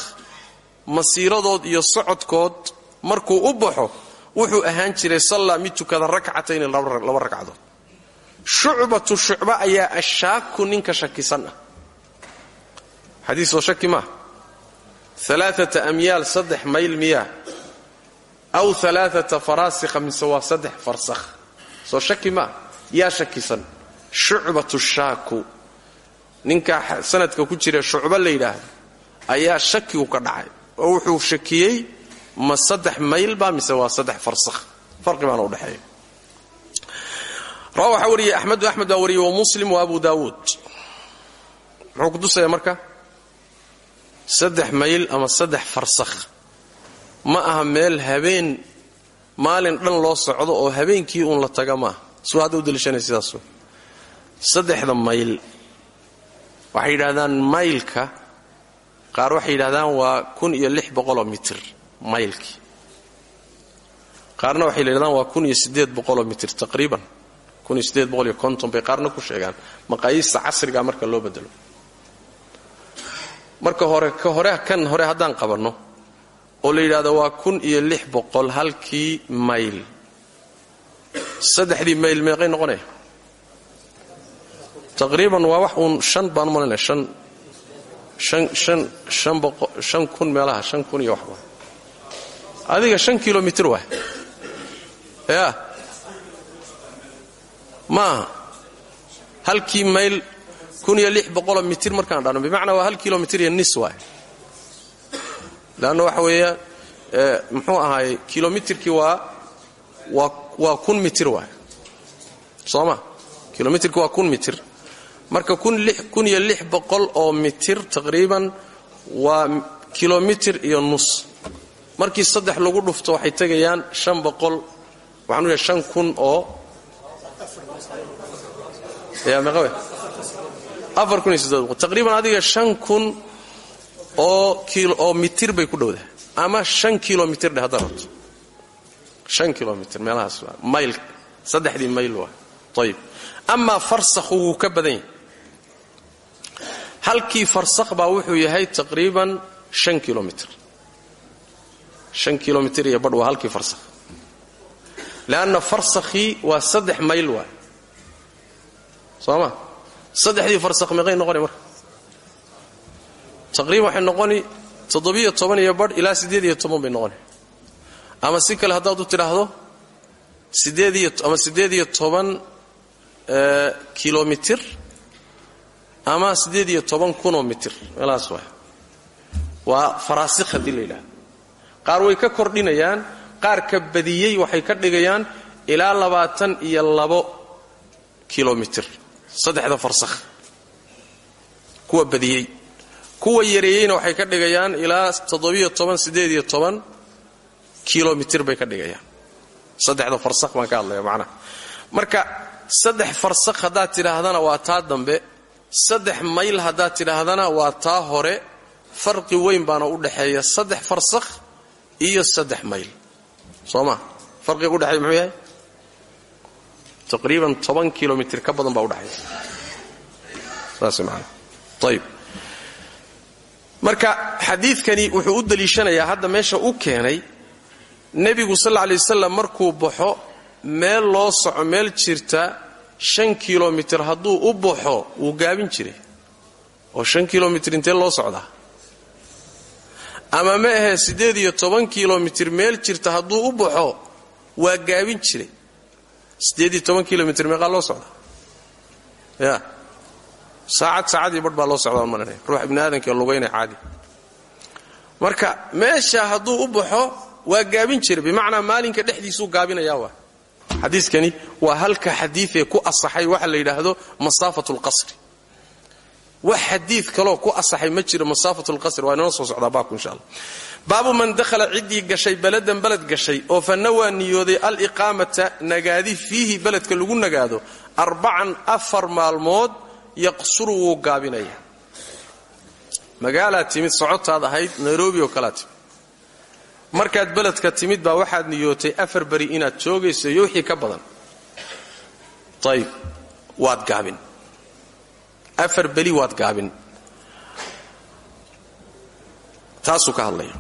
masiiradood iyo socodkood markuu u baxo wuxuu ahaan jiray sallaa mid tukada rakcatayni laba ragcadood shucbatu shucba ayaa ashaaku ninka shakisan ah. Xadiis oo shaki maaha. Alaaata amyaal saddex mayl miyaa. Aw alaaata faraasikha mise waa saddex farsakh soo shaki maaha yaa shakisan. Shucbatu shaaku. Ninkaa sanadka ku jira shucbo la yidhaahdo ayaa shakigu ka dhacay. Oo wuxuu shakiyey ma saddex maylba mise waa saddex farsakh. Farqi baana udhexeeya rawa waxaa wariyey axmedu axmed baa wariyey wa muslim wa abu daawuud. Muxuu kutusaya marka? Saddex mayl ama saddex farsakh. Ma aha meel habeen maalin dhan loo socdo oo habeenkii uun la taga maaha suu hadda u daliishanay sidaas saddexda mayl. Waxay yidhahdaan maylka. Qaar waxay yidhahdaan waa kun iyo lix qaarna waxay waa kun iyo siddeed boqoloo konton bay qaarna ku sheegaan. Maqaayiista casriga marka loo bedelo marka hore ka hore kan hore haddaan qabanno oo la yidhahdo waa kun iyo lix boqol halkii mayl. Saddexdii mayl meeqay noqonaya taqriiban waa wax uun shan baan u malanaya shan shan kun meelaha shan kun iyo waxba adiga shan kilomitir waay. Yaa. Maaha halkii mayl kun iyo lix boqoloo mitir markaan dhahno bimacnaa waa hal kilomitir iyo nis waay leanna waxa weeya muxuu ahaay kilomitirkii waa waa kun mitir waay. Soo ma? Waa kun mitir. Marka kun iyo lix boqol oo mitir taqriiban waa kilomitir iyo nus. Markii saddex lagu dhufto waxay tegayaan shan boqol waxaan uyahay shan kun oo taqriiban adiga shan kun oo mitir bay ku dhowdahay ama shan kilomitir dheh haddaad rabto. Shan kilomitir meelahaas mayl saddexdii waa. Ayib amaa farsakhu wuu ka badan yahay. Halkii farsakh baa wuxuu yahay taqriiban shan kilomitir. Shan kilomitir iyo badh waa halkii farsakh. Leanna farsakhii waa saddex mayl waay soo ma? Farsakh meeqay noqoni marka taqriiban waxay noqoni toddobiyo toban iyo badh ilaa siddeed iyo toban bay noqoni. Ama si kale haddaad u tidhaahdo ama siddeed iyo toban kilomitir ama siddeed iyo toban kunoo mitir meelahaas waay. Waa faraasikh haddii la qaar way ka kordhinayaan qaar ka badiyey waxay ka dhigayaan ilaa labaatan iyo labo kilomitir. Saddexda farsakh. Kuwa badiyey kuwa yareeyeyna waxay ka dhigayaan ilaa kilomitir bay ka dhigayaan. Saddexda farsakh baan ka hadlaya macnaha. Marka saddex farsakh haddaad tidhaahdana waa taa dambe. Saddex mayl haddaad tidhaahdana waa taa hore. Farqi weyn baana u dhexeeya saddex farsakh iyo saddex mayl. Soo ma? Farqiga udhexeeya muxuu yahay? Taqriiban toban kilomitir ka badan baa udhexaysa saas maana ayib marka xadiidkani wuxuu u daliishanayaa hadda meesha u keenay nebigu sal lla wasalam markuu baxo meel loo soco meel jirta shan kilomitir hadduu u baxo wuu gaabin jiray. Oo shan kilomitir intee loo socdaa? Ama ma ahee siddeed iyo meel jirta hadduu u baxo waa gaabin jiray. Siddeed iyo toban loo socdaa? Ya saacad saacadii baa loo socdaa malanaya ruux ibni aadamka lugayna caadi. Marka meesha hadduu u baxo waa gaabin jiray bimacnaa maalinka dhexdiisuu gaabinayaa waa. Xadiiskani waa halka xadiiee ku asaxay waxa la yidhaahdo masaafat lqasri wax xadii kaloo ku asaxay ma jiro masaafat lqasri waa inoo soo socdaa baabku insha baabu man dakhala ciddii gashay baladan baled gashay oo fa nawaa niyooday aliqaamata nagaadi fiihi beledka lagu nagaado arbacan afar maalmood yaqsuru wuu gaabinaya. Magaalaad timid socotaad ahayd nairobi oo kalaa timid. Markaad beledka timid baa waxaad niyootay afar beri inaad joogayso iyo wixii ka badan. Ayib waad gaabin. Afar beli waad gaabin. Taasuu ka hadlaya.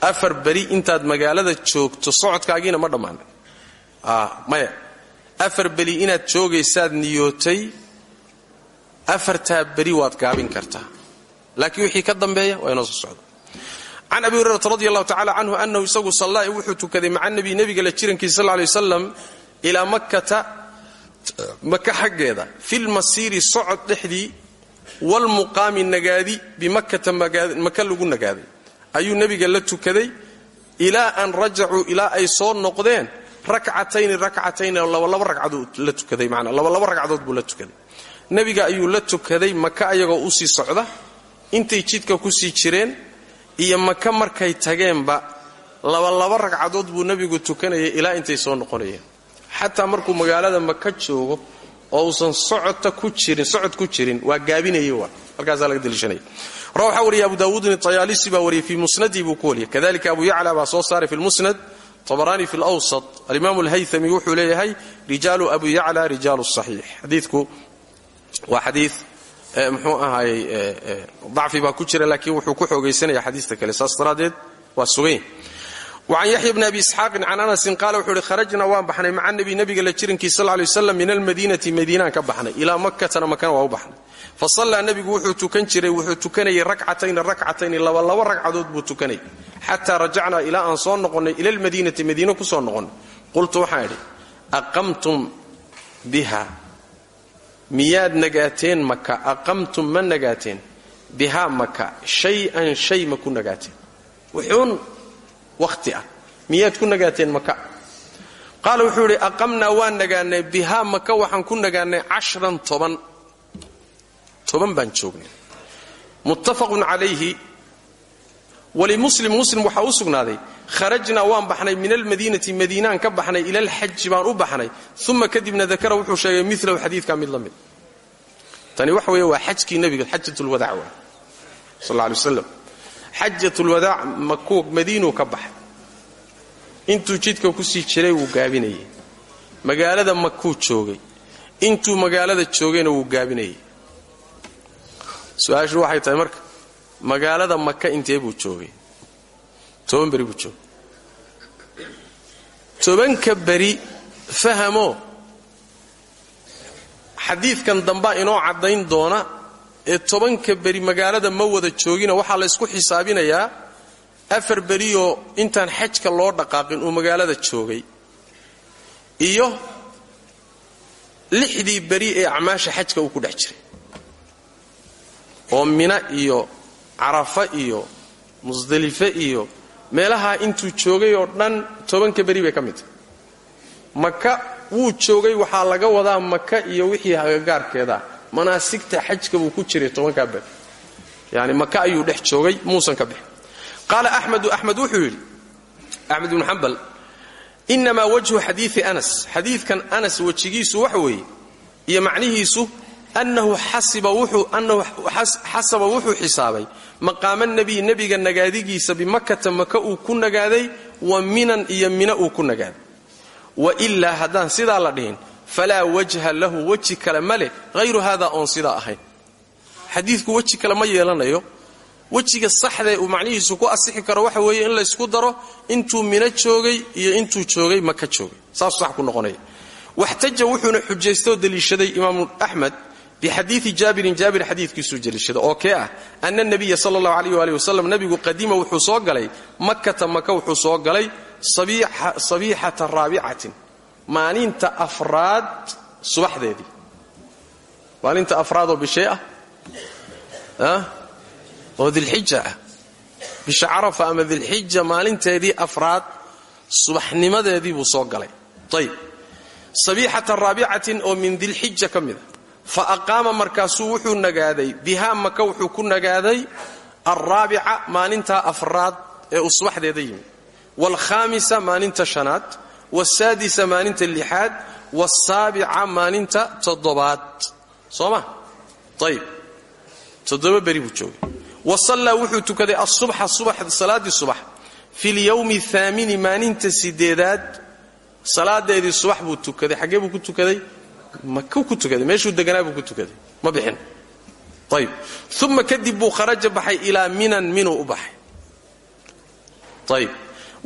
Afar beri intaad magaalada joogto socodkaagiina ma dhammaan. Maya afar beli inaad joogaysaad niyootay afartaa beri waad gaabin kartaa. Laakiin wixii ka dambeeya waa inoo soo socda can abi hurayrata radi allahu tacala canhu anahu isagu sallaa wuxuu tukaday maca nabi nebiga la jirankiisa sal lay wasalam ilaa makkata maka xaggeeda filmasiiri socod dhexdii waalmuqaami nagaadi bimakkata maka lagu nagaaday ayuu nebiga la tukaday ilaa an rajacuu ilaa ay soo noqdeen rakcatayni rakcatayni labalaba ragcadood la tukaday manaa labalaba ragcadood buu la tukaday. Nebiga ayuu la tukaday maka ayagoo u sii socda. Intay jidka ku sii jireen iyo maka markay tageenba labalaba ragcadood buu nebigu tukanayay ilaa intay soo noqonayeen. Xataa markuu magaalada maka joogo oo uusan socodta ku jirin socod ku jirin waa gaabinayay waa. Halkaasaa laga daliishanaya ra waxaa wariyay abu daawuudin tayaalisi baa wariyay fii musnadii buu ku wariyay kadalika abu yacla baa soo saaray fi lmusnad baraani fi lwsat alimaam alhayami wuxuu leeyahay rijaalu abu yacla rijaal saxiix. Xadiiku waa xadii eh, mxuu ahaay eh, eh, dacfi baa ku jira laakiin wuxuu ku xoogaysanaya xadiista kale. Saas daraaddeed waa sugayn wacan yaxya bni abi isxaaqin can anasin qaala wuxuu uhi kharajnaa waan baxnay. Maca nebi nebiga la jirankii sal lay waslam min almadiinati madiinaan ka baxnay. Ilaa makkatana makana waa u baxnay. Fa sallaa nebigu wuxuu tukan jiray wuxuu tukanayay rakcatayni rakcatayni labalaba ragcadood buu tukanayay xataa rajacnaa ilaa aan soo noqonnay ila almadiinati madiino ku soo noqonnay. Qultu waxaan idhi aqamtum biha? Miyaad nagaateen maka aqamtum ma nagaateen? Bihaa maka shay-an shay ma ku wakhti ah. Miyaad ku nagaateen maka qaala wuxuu idhi aqamnaa waan nagaanay bihaa maka waxaan ku nagaanay cashran toban. Toban baan muttafaqun calayhi. Walimuslim muslim waxaa u sugnaaday kharajnaa waan baxnay min almadiinati madiinaan ka baxnay ila alxaji baan u baxnay uma kadibna dakara wuxuu sheegay milahu xadiidkaa mid la tani waxa weeye waa xajkii nebiga xajat lwadaac waa sal xajat lwadaac makuu madiinuu ka baxay. Intuu jidka ku sii jiray wuu gaabinayay. Magaalada makuu joogay. Intuu magaalada joogayna wuu gaabinayay. Su'aashu waxay tahay marka magaalada maka intee buu joogay? Toban beri buu joogay. Tobanka beri fahamo xadiidkan dambaa inoo caddayn doona ee tobanka beri magaalada ma wada joogina waxaa la ysku xisaabinayaa afar beriyoo intaan xajka loo dhaqaaqin uu magaalada joogay. Iyo lixdii beri ee acmaasha xajka uu ku dhex jiray. Oo mina iyo carafa iyo musdalife iyo meelahaa intuu joogay oo dhan tobanka beri bay ka mid tahay. Maka wuu joogay waxaa laga wadaa maka iyo wixii hagagaarkeeda manaasigta xajka buu ku jiray tobankaa beri. Yani maka ayuu dhex joogay muusan ka bixin. Qaala axmedu axmed wuxuu yidhi axmed ibnu xambal wajhu xadiii anas. Xadiidkan anas wejigiisu waxa weeye iyo macnihiisu annahu xasaba wuxuu xisaabay maqaama nebiy nebiga nagaadigiisa bimakata maka uu ku nagaaday wa minan iyo mina uu ku nagaaday. Wa ilaa haddaan sidaa la dhihin falaa wajha lahu weji kale ma leh hayru hada oon sidaa ahayn. Xadiidku weji kale ma yeelanayo. Wejiga saxdae uu macnihiisu ku asixi karo waxa weeye in laysku daro intuu mina joogay iyo intuu joogay maka joogay. Saasuu sax ku noqonaya. Waxtaja wuxuuna xujaystoo deliishaday imaamu axmed bixadiii jaabirin jaabir xadiikiisuu deliishada oo kee ah ana nabiya sal allahu alayh wali wasalam nabigu qadima wuxuu soo galay makkata maka wuxuu soo galay sabiixata raabicatin maalinta afraad subaxdeedii maalinta afraadoo bishay ah. Oo dilxija ah. Bisha carafa ama dilxija maalinteedii afraad subaxnimadeedii buu soo galay. Ayb sabiixata raabicatin oo min dilxija ka mida fa aqaama markaasuu wuxuu nagaaday. Bihaa maka wuxuu ku nagaaday alraabica maalinta afraad ee uu subaxdeeda yimi. Waalkhaamisa maalinta shanaad wasaadisa maalinta lixaad wasaabica maalinta toddobaad soo ma ayb toddoba beri buu joogay wa sallaa wuxuu tukaday asubxa salaaddii subax fi lyowmi ahaamini maalinta sideedaad salaadeedii subax buu tukaday xaggee buu ku tukaday maka ku tukaday meeshuu deganaa buu ku tukaday ma bixin ayib uma kadib buu kharaja baxay ilaa minan minuu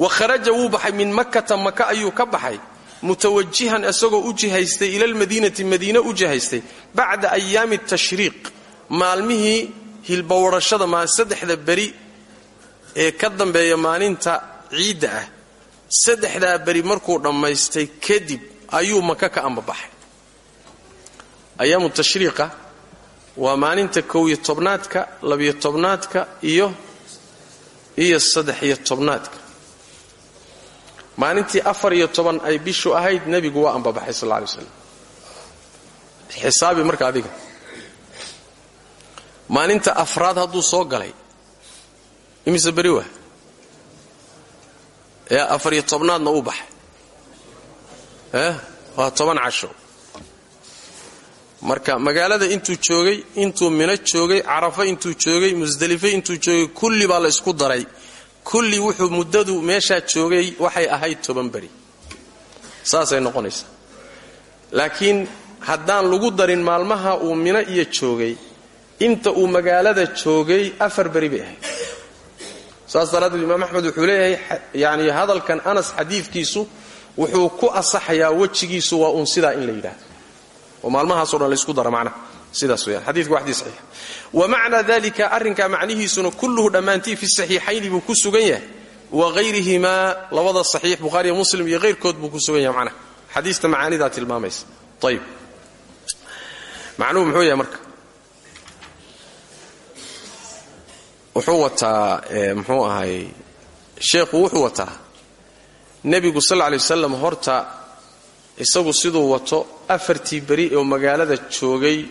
wa kharaja wuu baxay min makkata maka ayuu ka baxay mutawajihan isagoo u jihaystay ila lmadiinati madiine u jihaystay bacda ayaami tashriiq maalmihii hilbawarashada saddexda beri ee ka dambeeya maalinta ciidda ah. Saddexdaa beri markuu dhammaystay kadib ayuu maka ka ambabaxay ayaamu tashriiqa waa maalinta kow tobnaadka labiyo tobnaadka iyo iyo saddex-iyo tobnaadka maalintii afar iyo toban ay bishu ahayd nebigu waa ambabaxay sal lay slam xisaabi marka adiga. Maalinta afraad hadduu soo galay. Imise beri waa? Ee afar iyo tobnaadna uu baxay. Eh waa toban casho. Marka magaalada intuu joogay intuu mino joogay carafo intuu joogay musdelife intuu joogay kulli baa la isku daray kulli wuxuu muddadu meeshaa joogay waxay ahayd toban beri. Saasay noqonaysaa. Laakiin haddaan lagu darin maalmaha uu mino iyo joogay inta uu magaalada joogay afar beri bay ahayd. Saas daraaddeed imaam axmed wuxuu leeyahay yani hadalkan anas xadiidkiisu wuxuu ku asaxayaa wejigiisu waa uun sidaa in la yidhaahdo. Oo maalmahaaso dhan laysku daro macnaha sidaas weyaan xadiidku waxdii saxiixa wa macnaa dalika arrinkaa macnihiisuna kulluhu dhammaantii fi saxiixayni buu ku sugan yahay. Wa hayrihimaa labada saxiix bukhaariyo muslim iyo hayrkood buu ku sugan yahay macnaha xadiista macaanidaa tilmaamaysa. Ayib macnuhu muxuu yahay marka? Wuxuu wataa muxuu ahay sheekhu wuxuu wataa nebigu sal lay horta isagu siduu wato afartii beri oo magaalada joogay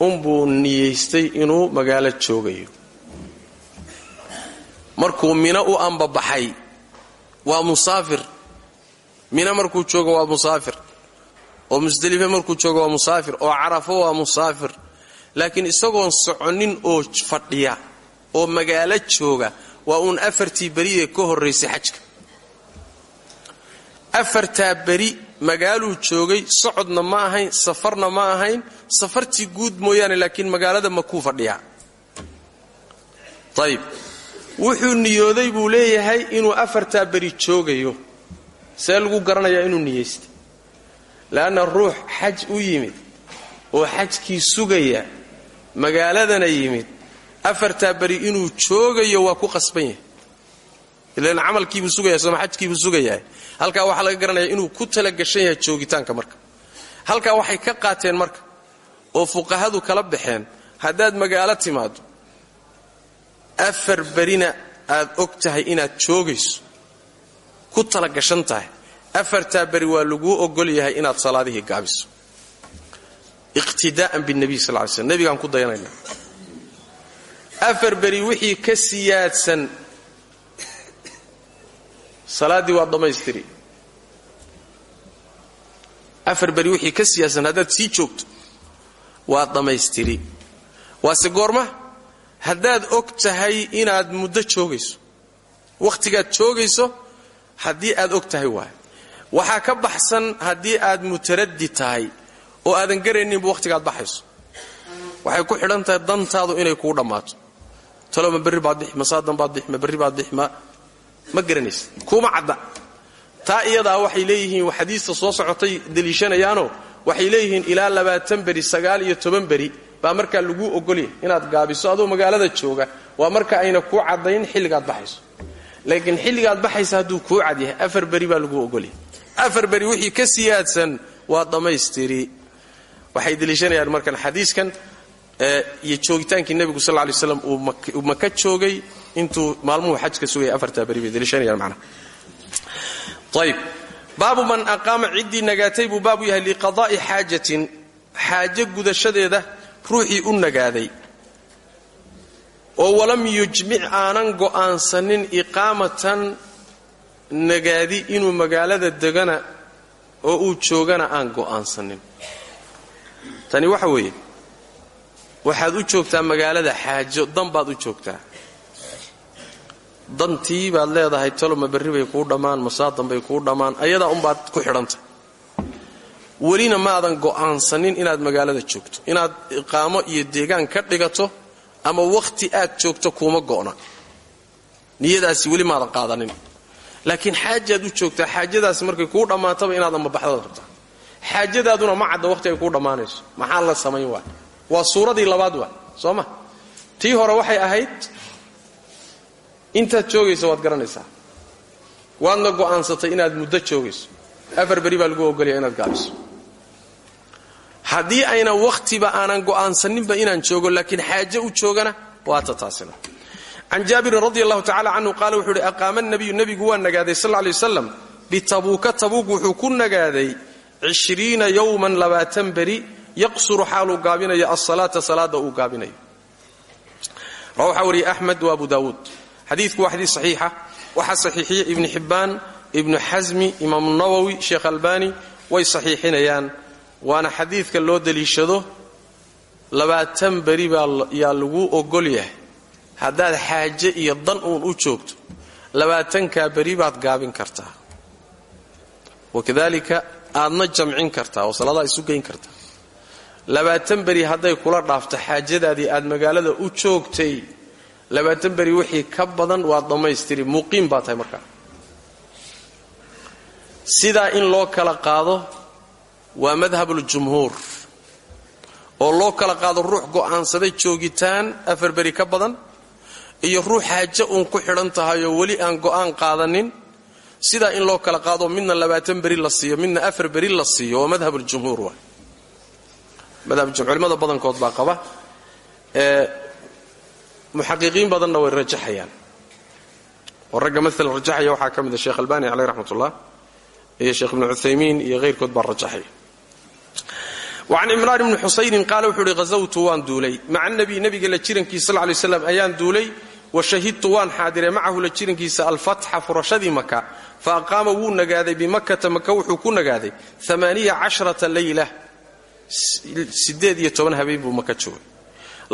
unbuu niyeystay inuu magaalo joogayo. Markuu mino u ambabaxay waa musaafir. Mino markuu joogo waa musaafir. Oo musdelife markuu joogo waa musaafir. Oo carafo waa musaafir. Laakiin isagoon soconin oo fadhiya oo magaalo jooga waa uun afartii beriee ka horraysay xajka. Afartaa beri magaaluu joogay socodna ma ahayn safarna ma ahayn safartii guud mooyaane laakiin magaalada makuu fadhiyaa ayib wuxuu niyooday buu leeyahay inuu afartaa beri joogayo. See lagu garanayaa inuu niyeystay le'anna ruux xaj u yimid oo xajkii sugaya magaaladana yimid. Afartaa beri inuu joogayo waa ku qasban yahay ilan camalkiibuu sugaya sooma xajkiibuu sugayahay. Halkaa waxaa laga garanaya inuu ku talagashan yahay joogitaanka marka. Halkaa waxay ka qaateen marka oo fuqahadu kala baxeen haddaad magaalo timaado afar berina aad og tahay inaad joogayso ku talagashan tahay. Afartaa beri waa laguu ogol yahay inaad salaadihii gaabiso. Iqtidaa'an binebiy sal ly slm nebigaan ku dayanayna. Afar beri wixii ka siyaadsan salaaddii waa dhammaystiri afar beri wixii ka siyaadsan haddaad sii joogto waa dhammaystiri waase goorma haddaad og tahay inaad muddo joogayso. Wakhtigaad joogayso haddii aad og tahay waay waxaa ka baxsan haddii aad mutaraddi tahay oo aadan garayninba wakhtigaad baxayso. Waxay ku xidhan tahay dantaadu inay kuu dhammaato. Talo ma berri baad bixi saadan baad bixi ma baad bixi ma garanaysa kuma cadda. Taa iyadaa waxay leeyihiin xadiista soo socotay deliishanayaanoo waxay leeyihiin ilaa labaatan beri sagaal iyo toban beri baa markaa laguu ogolyahay. Inaad gaabiso adoo magaalada jooga waa marka ayna kuu caddayn xilligaad baxayso. Laakiin xilligaad baxaysa hadduu kuu cadyahay afar beri baa laguu ogolyahay. Afar beri wixii ka siyaadsan waa dhammaystiri. Waxay deliishanayaan markan xadiiskan iyo joogitaankii nebigu sal lay slam uu maka joogay intuu maalmuhu xajka sugaya afartaa beri bay deliishanayaan macnaha. Ayb baabu man aqaama ciddii nagaatay buu baabu yahay liqadaa'i xaajatin xaajo gudashadeeda ruuxii u nagaaday. Oo walam yujmic aanan go'aansanin iqaamatan nagaadi inuu magaalada degana oo uu joogana aan go'aansanin. Tani waxa weeye waxaad u joogtaa magaalada xaajo dan baad u joogtaa dantii baad leedahay toloma berri bay kuu dhammaan masaadan bay kuu dhammaan ayadaa unbaad ku xidhantah welina maadan go'aansanin inaad magaalada joogto inaad iqaamo iyo deegaan ka dhigato ama wakhti aad joogto kuuma go'na. Niyadaasi weli maadan qaadanin. Laakiin xaajaad u joogtaa xaajadaasi markay kuu dhammaataba inaad ambabaxdada rabtaa. Xaajadaaduna ma cadda wakhti ay kuu dhammaanayso. Maxaa la samayn waay? Waa suuradii labaad waay. Soo ma? Tii hore waxay ahayd intaad joogayso waad garanaysaa. Waadna go'aansatay inaad muddo joogayso afar beri baa lagu ogolaya inaad gaabiso haddii ayna wakhtiba aanan go'aansaninba inaan joogo laakiin xaaje u joogana waata taasina can jaabirin radi allahu tacala canhu wuxuu uhi aqaama nabiyu nebigu waa nagaaday sal lay waslam bitabuuka tabuuk wuxuu ku nagaaday cishriina yowman labaatan beri yaqsuru xaaluu gaabinayo asalaata salaada uu gaabinayo. Waxaa wariyey axmed wa abu daawuud xadiidku waa xadiid saxiixa. Waxaa saxiixiyey ibni xibbaan ibnu xasmi imaamu nawowi sheekh albani way saxiixinayaan. Waana xadiidka loo deliishado labaatan beri baa yaa lagu ogol yahay. Haddaad xaaje iyo dan uun u joogto labaatankaa beri baad gaabin kartaa. Wakadalika aadna jamcin kartaa oo isu geyn kartaa. Labaatan beri hadday kula dhaafto xaajadaadii aad magaalada u joogtay labaatan beri wixii ka badan waad dhammaystiri muqiim baa tahay markaa sidaa in loo kala qaado waa madhabuljumhuur oo loo kala qaado ruux go'aansaday joogitaan afar beri ka badan iyo ruux xaaje uun ku xidhan tahayoo weli aan go'aan qaadanin sidaa in loo kala qaado midna labaatan beri la siiyo midna afar beri la siiyo waa madhabuljumhuur waay. Culimmada badankood baa qaba muxaqiqiin badanna way rajaxayaan. Oo ragga maalan rajaxaya ka mid a sheekh albani caleyh raxmatullah iyo sheekh ibnu cuthaymiin iyo hayrkood baa rajaxaya wacan imraan ibni xusaynin qaala wuxuu uhi ghazawtu waan duulay. Maca nabiy nabiga la jirankiisa sal lay slam ayaan duulay. Wa shahidtu waan xaadiray macahu la jirankiisa alfatxa furashadii maka fa aqaama wuu nagaaday bimakkata. Maka wuxuu ku nagaaday amaaniya cashrata toban habeen buu maka joogay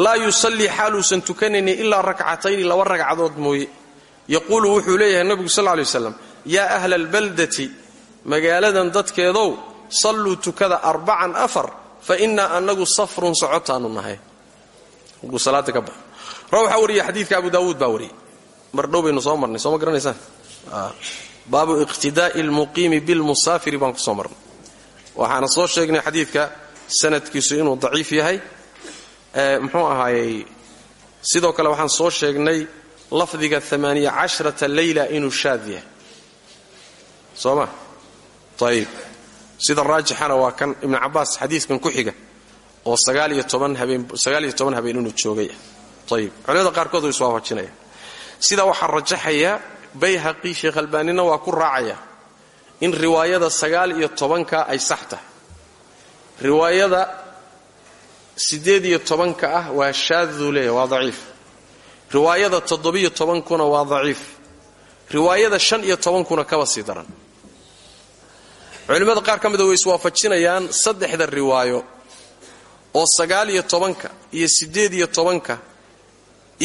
laa yusallii xaaluusan tukanaynin ilaa rakcatayni laba ragcadood mooye. Yaquulu wuxuu leeyahay nabigu sal lay waslam yaa ahla albaldati magaaladan dadkeedow salluu tukada arbacan afar fa innaa annagu safrun socotaanu nahay. Waxaa wariyay xadiidka abu daawuud baa wariyey. Mar dhow baynu soo marnay soo ma garanaysaan? Baabu iqtidaa'i almuqiimi bilmusaafiri baan ku soo soo sheegnay xadiidka sanadkiisu inuu daciif yahay muxuu ahaayey sidoo kale waxaan soo sheegnay lafdiga amaaniya cashrata leyla inuu shaad yahay. Sida raajixana waa kan ibnu cabaas xadiidkan ku xiga oo sagaaliyo toban habeen inuu joogay. Ayib culimada qaarkood way iswaafajinaya sida waxaa rajaxaya bayhaqi sheekh albaanina waa ku raacaya in riwaayada sagaal iyo ay sax tahay. Riwaayada siddeed iyo tobanka ah waa shaaduu leeya waa daciif. Riwaayada toddobiyo tobankuna waa daciif. Riwaayada shan iyo tobankuna kaba sii daran. Culimmada qaar ka mida way iswaafajinayaan saddexda riwaayo oo sagaal iyo tobanka iyo siddeed iyo tobanka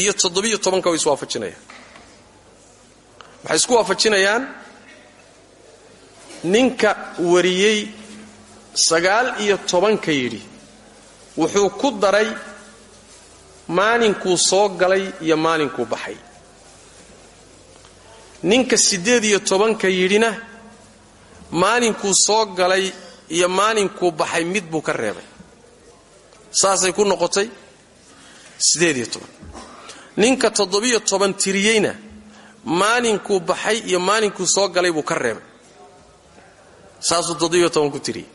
iyo toddobiyo tobanka way iswaafajinayaan waxay isku waafajinayaan? Ninka wariyey sagaal iyo tobanka yidhi wuxuu ku daray maalinkuu soo galay iyo maalinkuu baxay. Ninka siddeed iyo tobanka yidhina maalinkuu soo galay iyo maalinkuu baxay mid buu ka reebay. Saasay ku noqotay siddeed iyo toban. Ninka toddobiyo toban tiriyeyna maalinkuu baxay iyo maalinkuu soo galay buu ka reebay. Saasuu toddobiyo toban ku tiriyey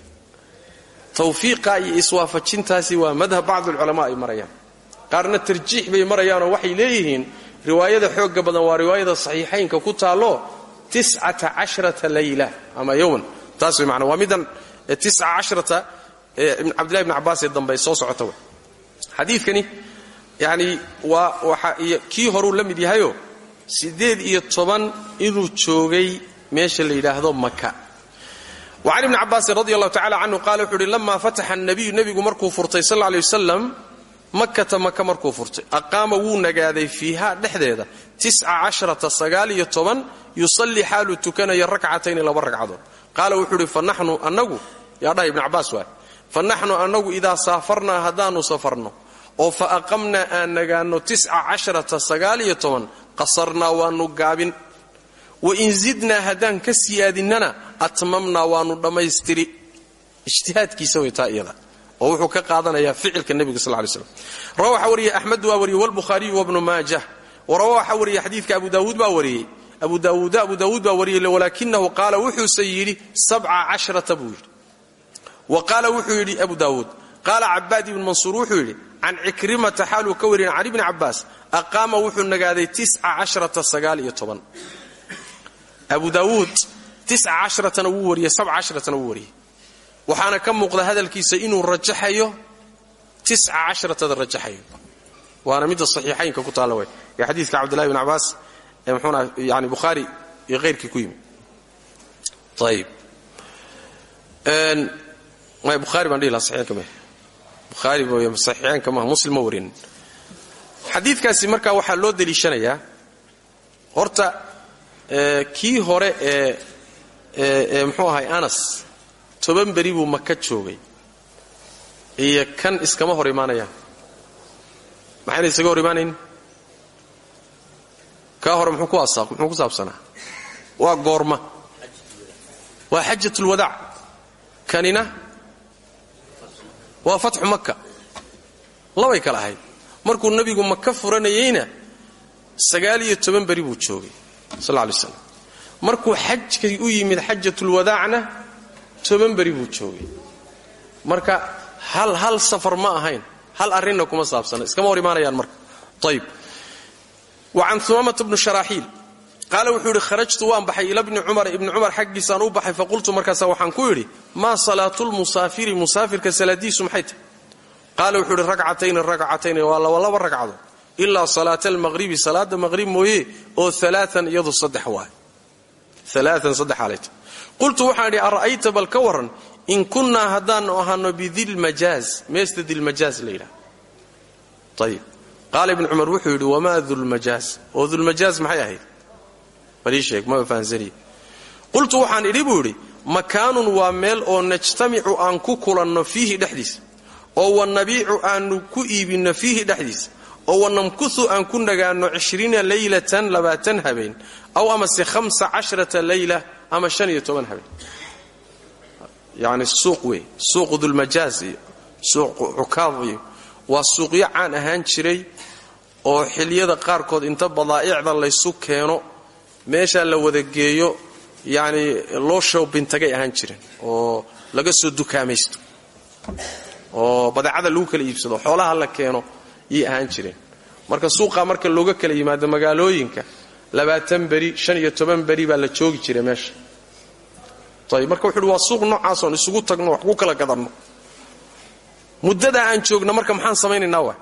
tawfiiqa iyo iswaafajintaasi waa madhab bacdulculamaa ay marayaan. Qaarna tarjiix bay marayaanoo waxay leeyihiin riwaayada xoogga badan waa riwaayada saxiixaynka ku taallo tiscata cashrata layla ama yowman. Taas way macnaa waa middan tisca cashrata cabdillahi bni cabbaas ee dambe soo socota wey xadiidkani yacni waa waxa iyo kii horuu la mid yahayoo siddeed iyo toban inuu joogay meesha la yidhaahdo maka wacan ibni cabaasin radi allahu tacala canhu qaala wuxuu uhi lamaa fataxa nabiyu nebigu markuu furtay sal lla ley wasalam makata maka markuu furtay. Aqaama wuu nagaaday fiiha dhexdeeda. Yusallii xaaluu tukanaya rakcatayni laba ragcadood qaala wuxuu uhi fa naxnu annagu yaa dhaha ibnu cabbaas waay fa naxnu annagu idaa saafarnaa haddaannu safarno oo fa aqamnaa aan nagaanno qasarnaa waannu gaabin wa in zidnaa haddaan ka siyaadinnana atmamnaa waannu dhammaystiri ijtihaadkiisa way taa iyada. Oo wuxuu ka qaadanayaa ficilka nebiga sal lay slam rawa waxaa wariyey axmed waa wariyey walbukhaariyu wabnu maajah. Warawa waxaa wariyey xadiidka abu daawuud baa wariyey abu daawuuda abu daawuud baa wariyey walaakinahu qaala wuxuuse yidhi sabca cashrata wa qaala wuxuu yidhi abu daawuud. Qaala cabaad ibn mansuur wuxuu yidhi can cikrimata xaaluu ka wariyan can ibni cabbaas aqaama wuxuu nagaaday tisca cashrata sagaal iyo toban abu daawuud casharatana wuu wariyey sabca casharatana wuu wariyey. Waxaana ka muuqda hadalkiisa inuu rajaxayo tisca cashratada rajaxayo. Waana midda saxiixaynka ku taalla way. Ee xadiidka cabdillahi bn cabbaas ee muxuuna yani bukhaari iyo hayrkii ku yimi ayib bukhaari baan dhihi laha saxiixaynka mah bukhaari saxiixaynka maha muslim ma warinin marka waxaa loo deliishanayaa horta kii hore ee ee muxuu ahay anas toban beri buu maka joogay. Iyo kan iskama hor imaanayaan maxayna isaga hor imaanayn kaa hore muxuu ku asaaq muxuu ku saabsanaa? Waa goorma. Waa xajatulwadaac kanina waa fatxu maka labay kala ahayd. Markuu nebigu maka furanayeyna sagaal iyo toban beri buu joogay sal alay slam markuu xajkay u yimid xajatulwadaacna toban beri buu joogay. Marka hal hal safar ma ahayn. Hal arrinna kuma saabsana. Iskama hor imaanayaan marka. Ayib wa can umamata bnu sharaaxiil qaala wuxuu yidhi kharajtu waan baxay ila bni cumar. Ibni cumar xaggiisaan u baxay faqultu markaasa waxaan ku yidhi maa salaatulmusaafiri musaafirka salaadiisu maxay tahay? Qaala wuxuu yidhi ragcatayni ragcatayni waa labalaba ragcado. Ilaa salaata almaqhribi salaada maqhrib mooye oo alaaan iyadu saddex waay. Alaaan saddex aalayta qultu waxaan idhi ara'ayta bal ka warran in kunnaa haddaannu ahaano bidilmajaaz meesta dilmajaaz la yidhaha ayib qaala ibnu cumar wuxuu yidhi wamaa dulmajaaz oo dulmajaaz maxay ahayd? Balii sheeg maba fahansaniye qultu waxaan idhi buu idhi makaanun waa meel oo najtamicu aan ku kulanno fiihi dhexdiisa oo wanabiicu aannu ku iibinno fiihi dhexdiisa oo wanamkuhu aan ku nagaanno cishriina leylatan labaatan habeen aw amase hamsa cashrata leyla ama shan iyo toban habeen. Yacni suuq wey suuqu dulmajaaz iyo suuqu cukaad iyo waa suuqyo caan ahaan jiray oo xiliyada qaarkood inta badaa'icda laysu keeno meeshaa la wada geeyo yacni loo shoobintagay ahaan jireen oo laga soo dukaamaysto oo badeecada lagu kala iibsado xoolaha la keeno yay ahaan jireen marka suuqaa marka looga kala yimaado magaalooyinka labaatan beri shan iyo toban beri baa la joogi jiray meesha. Ayb marka wuxu uhi waa suuq noocaasoon isugu tagno wax ku kala gadanno. Muddadaa aan joogna marka maxaan samaynaynaa wa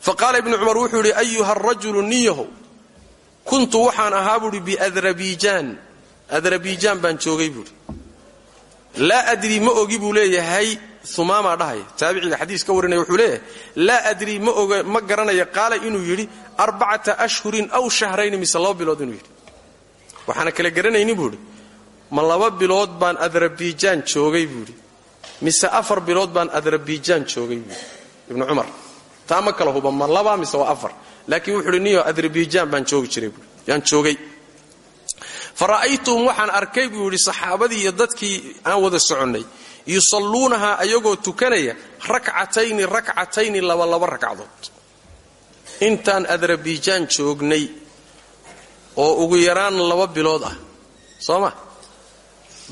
fa qaala ibnu cumar wuxuu yidhi ayuha arajulu niyahow kuntu waxaan ahaa buuhi biadrabiijaan adrabiijaan. Baan joogay buuhi laa adri ma ogi buu leeyahay umaamaa dhahaya taabiciga xadiis ka warinaya wuxuu leeyahay laa adri ma garanaya qaala inuu yidhi arbacata ashhurin aw shahrayni mise laba bilood inuu yidhi. Waxaana kala garanaynin buuhi ma laba bilood baan adrabiijaan joogay buuhi mise afar bilood baan adrabiijaan joogay buuhi ibnu cumar kala huba ma laba mise afar. Laakiin wuxuu niyo adrabiijaan baan joogi jiray buui yaan joogay. Fa waxaan arkay buu saxaabadii dadkii aan wada soconnay yusalluunahaa ayagoo tukanaya rakcatayni rakcatayni labalaba ragcadood. Intaan adrabiijaan joognay oo ugu yaraan laba bilood ah soo ma?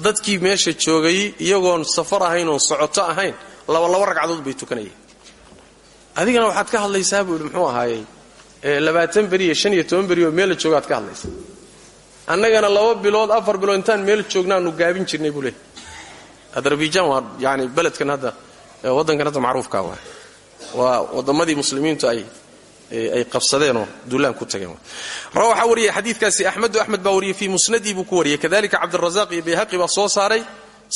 Dadkii meesha joogay iyagoon safar ahayn oon socoto ahayn labalaba ragcadood bay tukanayeen. Adigana waxaad ka hadlaysaa buu yidhi muxuu ahaayey? Labaatan beri iyo shan iyo oo meella joogaad ka hadlaysaa annagana laba bilood afar bilood intaan meel joognaanu gaabin jirnay buu leeyahy adarbijan waa yani beledkan hadda waddankan hadda macruufka waa. Waa wadammadii muslimiintu ay ay qabsadeenoo duulaan ku tageen waxaa wariyay xadiidkaasi axmedu axmed baa wariyey fii kadalika cabdirazaq iyo bayhaqi baa soo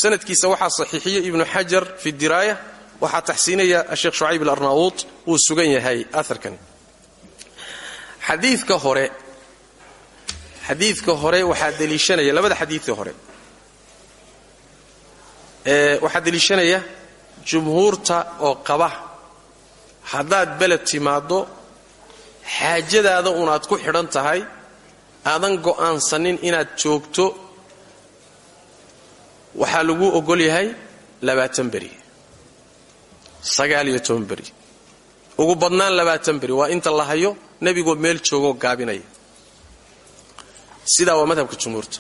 sanadkiisa waxaa saxiixiyey ibnu xajar fi diraaya. Waxaa taxsiinaya sheekh shucayb alarnaauut wuu sugan yahay aarkani xadiidka hore waxaa deliishanaya labada xadiidka hore waxaa deliishanaya jumhuurta oo qaba haddaad beled timaaddo xaajadaada unaad ku xidhan tahay aadan go'aansanin inaad joogto waxaa laguu ogol yahay labaatan beri. Sagaaliyo toban beri. Ugu badnaan labaatan beri waa inta la hayo nebigoo meel joogoo gaabinaya. Sidaa waa madhabka jumhuurta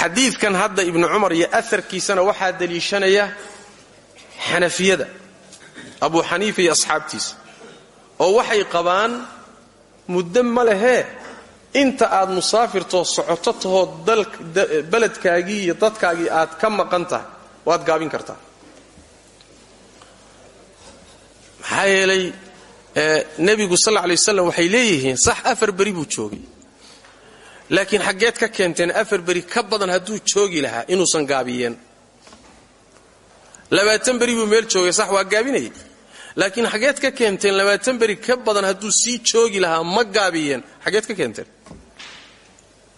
xadiidkan hadda ibnu cumar iyo aarkiisana waxaa deliishanaya xanafiyada abu xaniifa iyo asxaabtiisa oo waxay qabaan muddo ma lehee inta aad musaafirtoo socoto tahoo beledkaagii iyo dadkaagii aad ka maqan tahay waad gaabin kartaa. Maxaa yeelay nebigu sal lay waslam waxay leeyihiin sax afar beri buu joogay laakiin xaggeed ka keenteen afar beri ka badan hadduu joogi lahaa inuusan gaabiyeen. Labaatan beri buu meel joogay sax waa gaabinayay. Laakiin xaggeed ka keenteen labaatan beri ka badan hadduu sii joogi lahaa ma gaabiyeen. Xaggeed ka keenteen.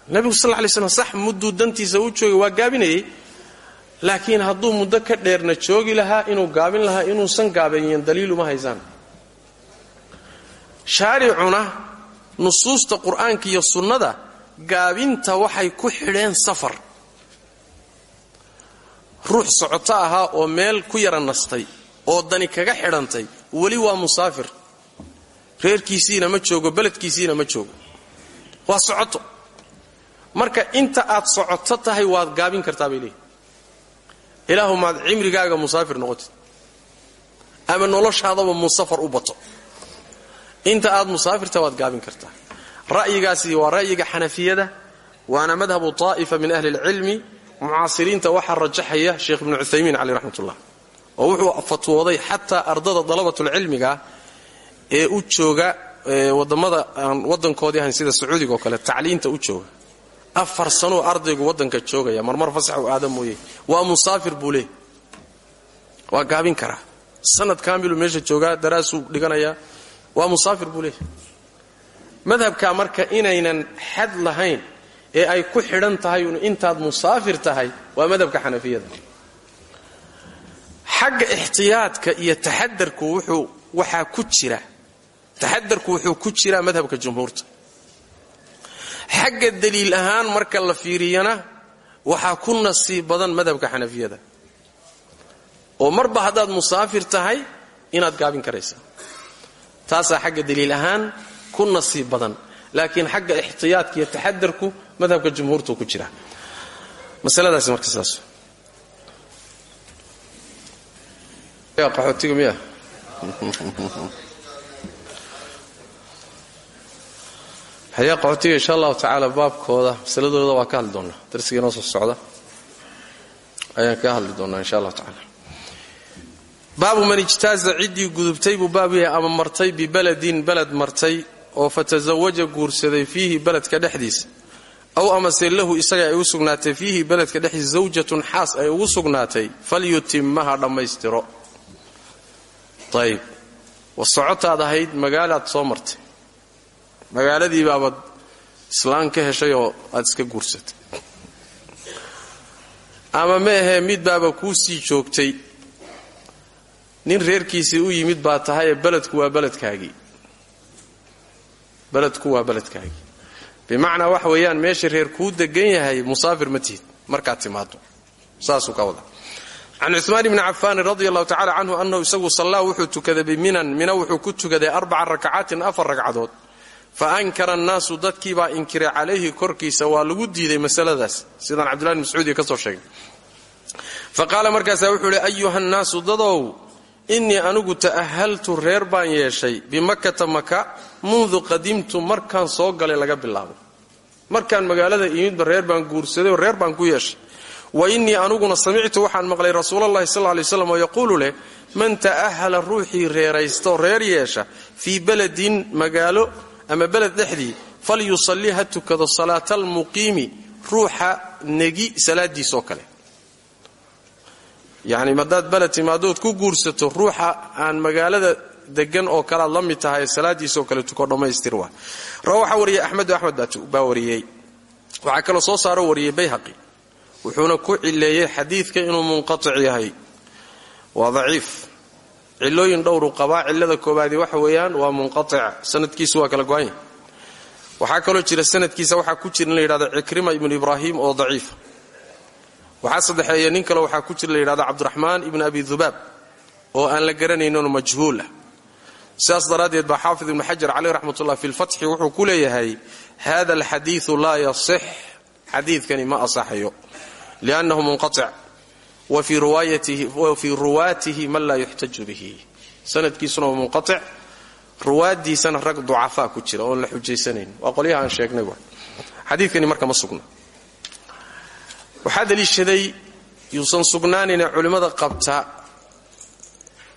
Nebigu sal lay slam sax mudduu dantiisa u joogay waa gaabinayay. Laakiin hadduu muddo ka dheerna joogi lahaa inuu gaabin lahaa inuusan gaabeeyeen daliiluma haysaan. Shaaricuna nusuusta qur'aanka iyo sunnada gaabinta waxay ku xidheen safar. Ruux socoto ahaa oo meel ku yara nastay oo dani kaga xidhantay. Weli waa musaafir. Reerkiisiina ma joogo beledkiisiina ma joogo. Waa socoto. Marka inta aad socoto tahay waad gaabin kartaa bay leeyihi ilaahumaad cimrigaaga musaafir noqotid. Ama noloshaadaba musafar u bato. Inta aad musaafirta waad gaabin kartaa ra'yigaasi waa ra'yiga xanafiyada waana madhabu taa'ifa min ahli اlcilmi mucaasiriinta waxaa rajaxaya sheekh ibnu cuthaymiin caleyh raxmat ullah oo wuxuu fatwooday xataa ardada dalabatulcilmiga ee u jooga waddamada aan wadankoodii ahayn sida sacuudiga oo kale tacliinta u jooga. Afar sanoo ardaygu waddanka joogaya marmar fasax u aada mooye. Waa musaafir buu waa gaabin karaa. Sanad kaamilu meesha joogaa daraasuu dhiganayaa waa musaafir buu madhabkaa marka inaynan xad lahayn ee ay ku xidhan tahay intaad musaafir tahay waa madhabka xanafiyada. Xagga ixtiyaadka iyo taxadarku wuxuu waxaa ku jira taxadarku wuxuu ku jiraa madhabka jumhuurta. Xagga daliil ahaan marka la fiiriyana waxaa ku nasiib badan madhabka xanafiyada. Oo marba haddaad musaafir tahay inaad gaabin karaysaa. Taasaa xagga daliil ahaan ku nasiib badan. Laakiin xagga ixtiyaadka iyo taxadarku madhabka jumhuurtu ku jira. Masaladaasi marka sidaas qaxootiga miya? Xayaa qaxootiga insha allahu tacaala baabkooda masaladooda waa ka hadli doonaa darsiga soo socda ayaan ka hadli doonaa insha allahu tacaala. Baabu man ijtaaza ciddii gudubtay buu baab ama martay bibaladin baled martay oo fatasawaja guursaday fiihi beledka dhexdiisa aw amase lahu isaga ay u sugnaatay fiihi beledka dhexdiisa zawjatun xaas ay ugu sugnaatay falyutimaha dhammaystiro. Ayb wa socotaad ahayd magaalaad soo martay. Magaaladii baabaad islaan ka heshay oo aad iska guursatay. Ama ma mid baaba kuu sii joogtay. Nin reerkiisii u yimid baa tahay ee beledku waa beledkaagii beledku waa beledkaagii bimacnaa waxa weeyaan meesha reer kuu degan yahay musaafir ma tihid. Timaado saasuu ka wada. Can cumaan bni cafaanin radi allahu tacala annahu isagu sallaa wuxuu tukaday biminan mina wuxuu ku tukaday arbaca rakacaatin afar ragcadood. Fa ankara annaasu dadkiibaa inkiray calayhi korkiisa waa lagu diiday masaladaas. Sidaan cabdullahi bn mascuud ka soo sheegay. Fa qaala markaasaa wuxuu ihi ayuha nnaasu dadow innii anigu ta'ahaltu reer baan yeeshay bimakkata maka mundu qadimtu markaan soo galay laga bilaabo. Markaan magaalada imidba reer baan guursaday oo reer baan ku yeeshay. Wa innii aniguna samictu waxaan maqlay rasuulallahi sal lay slam oo yaquulu leh man ta'ahala ruuxii reeraystaoo reer yeesha fii beledin magaalo ama beled dhexdii falyusalli ha tukado salaata almuqiimi ruuxa negi salaadiisoo kale yacni haddaad beled timaadood ku guursato ruuxa aan magaalada degan oo kalead la mid tahay salaadiisoo kale tuko dhammaystir waa. Waxaa wariyey axmedu axmed baa wariyey waxaa kaloo soo saaro wariyey bayhaqi wuxuuna ku cileeyey xadiidka inuu munqatic yahay. Waa daciif. Cilooyin dhowru qabaa cilada koobaadi waxa weeyaan waa munqatic sanadkiisu waa kala go-anya waxaa jira sanadkiisa waxaa ku jira in la yidhahdo cikrima ibraahim oo daciifa waxaa saddexeeya nin kale waxaa ku jira la yidhahdo cabdiraxmaan ibnu abi dubaab oo aan la garanayninoo majhuul ah. Sidaas daraaddeed baa xaafid ibnu xajar caleyh raxmatullah fi lfatxi wuxuu ku leeyahay hada alxadiidu laa yasix. Xadiidkani ma asaxayo liannahu munqatic wa fii ruwaatihi man laa yuxtaju bihi. Sanadkiisuna waa munqatic ruwaaddiisana rag ducafaa ku jira oon la xujaysanayn waa qolyaha aan sheegnay xadiidkani marka ma waxaa daliishaday yuusan sugnaanayna culimmada qabta.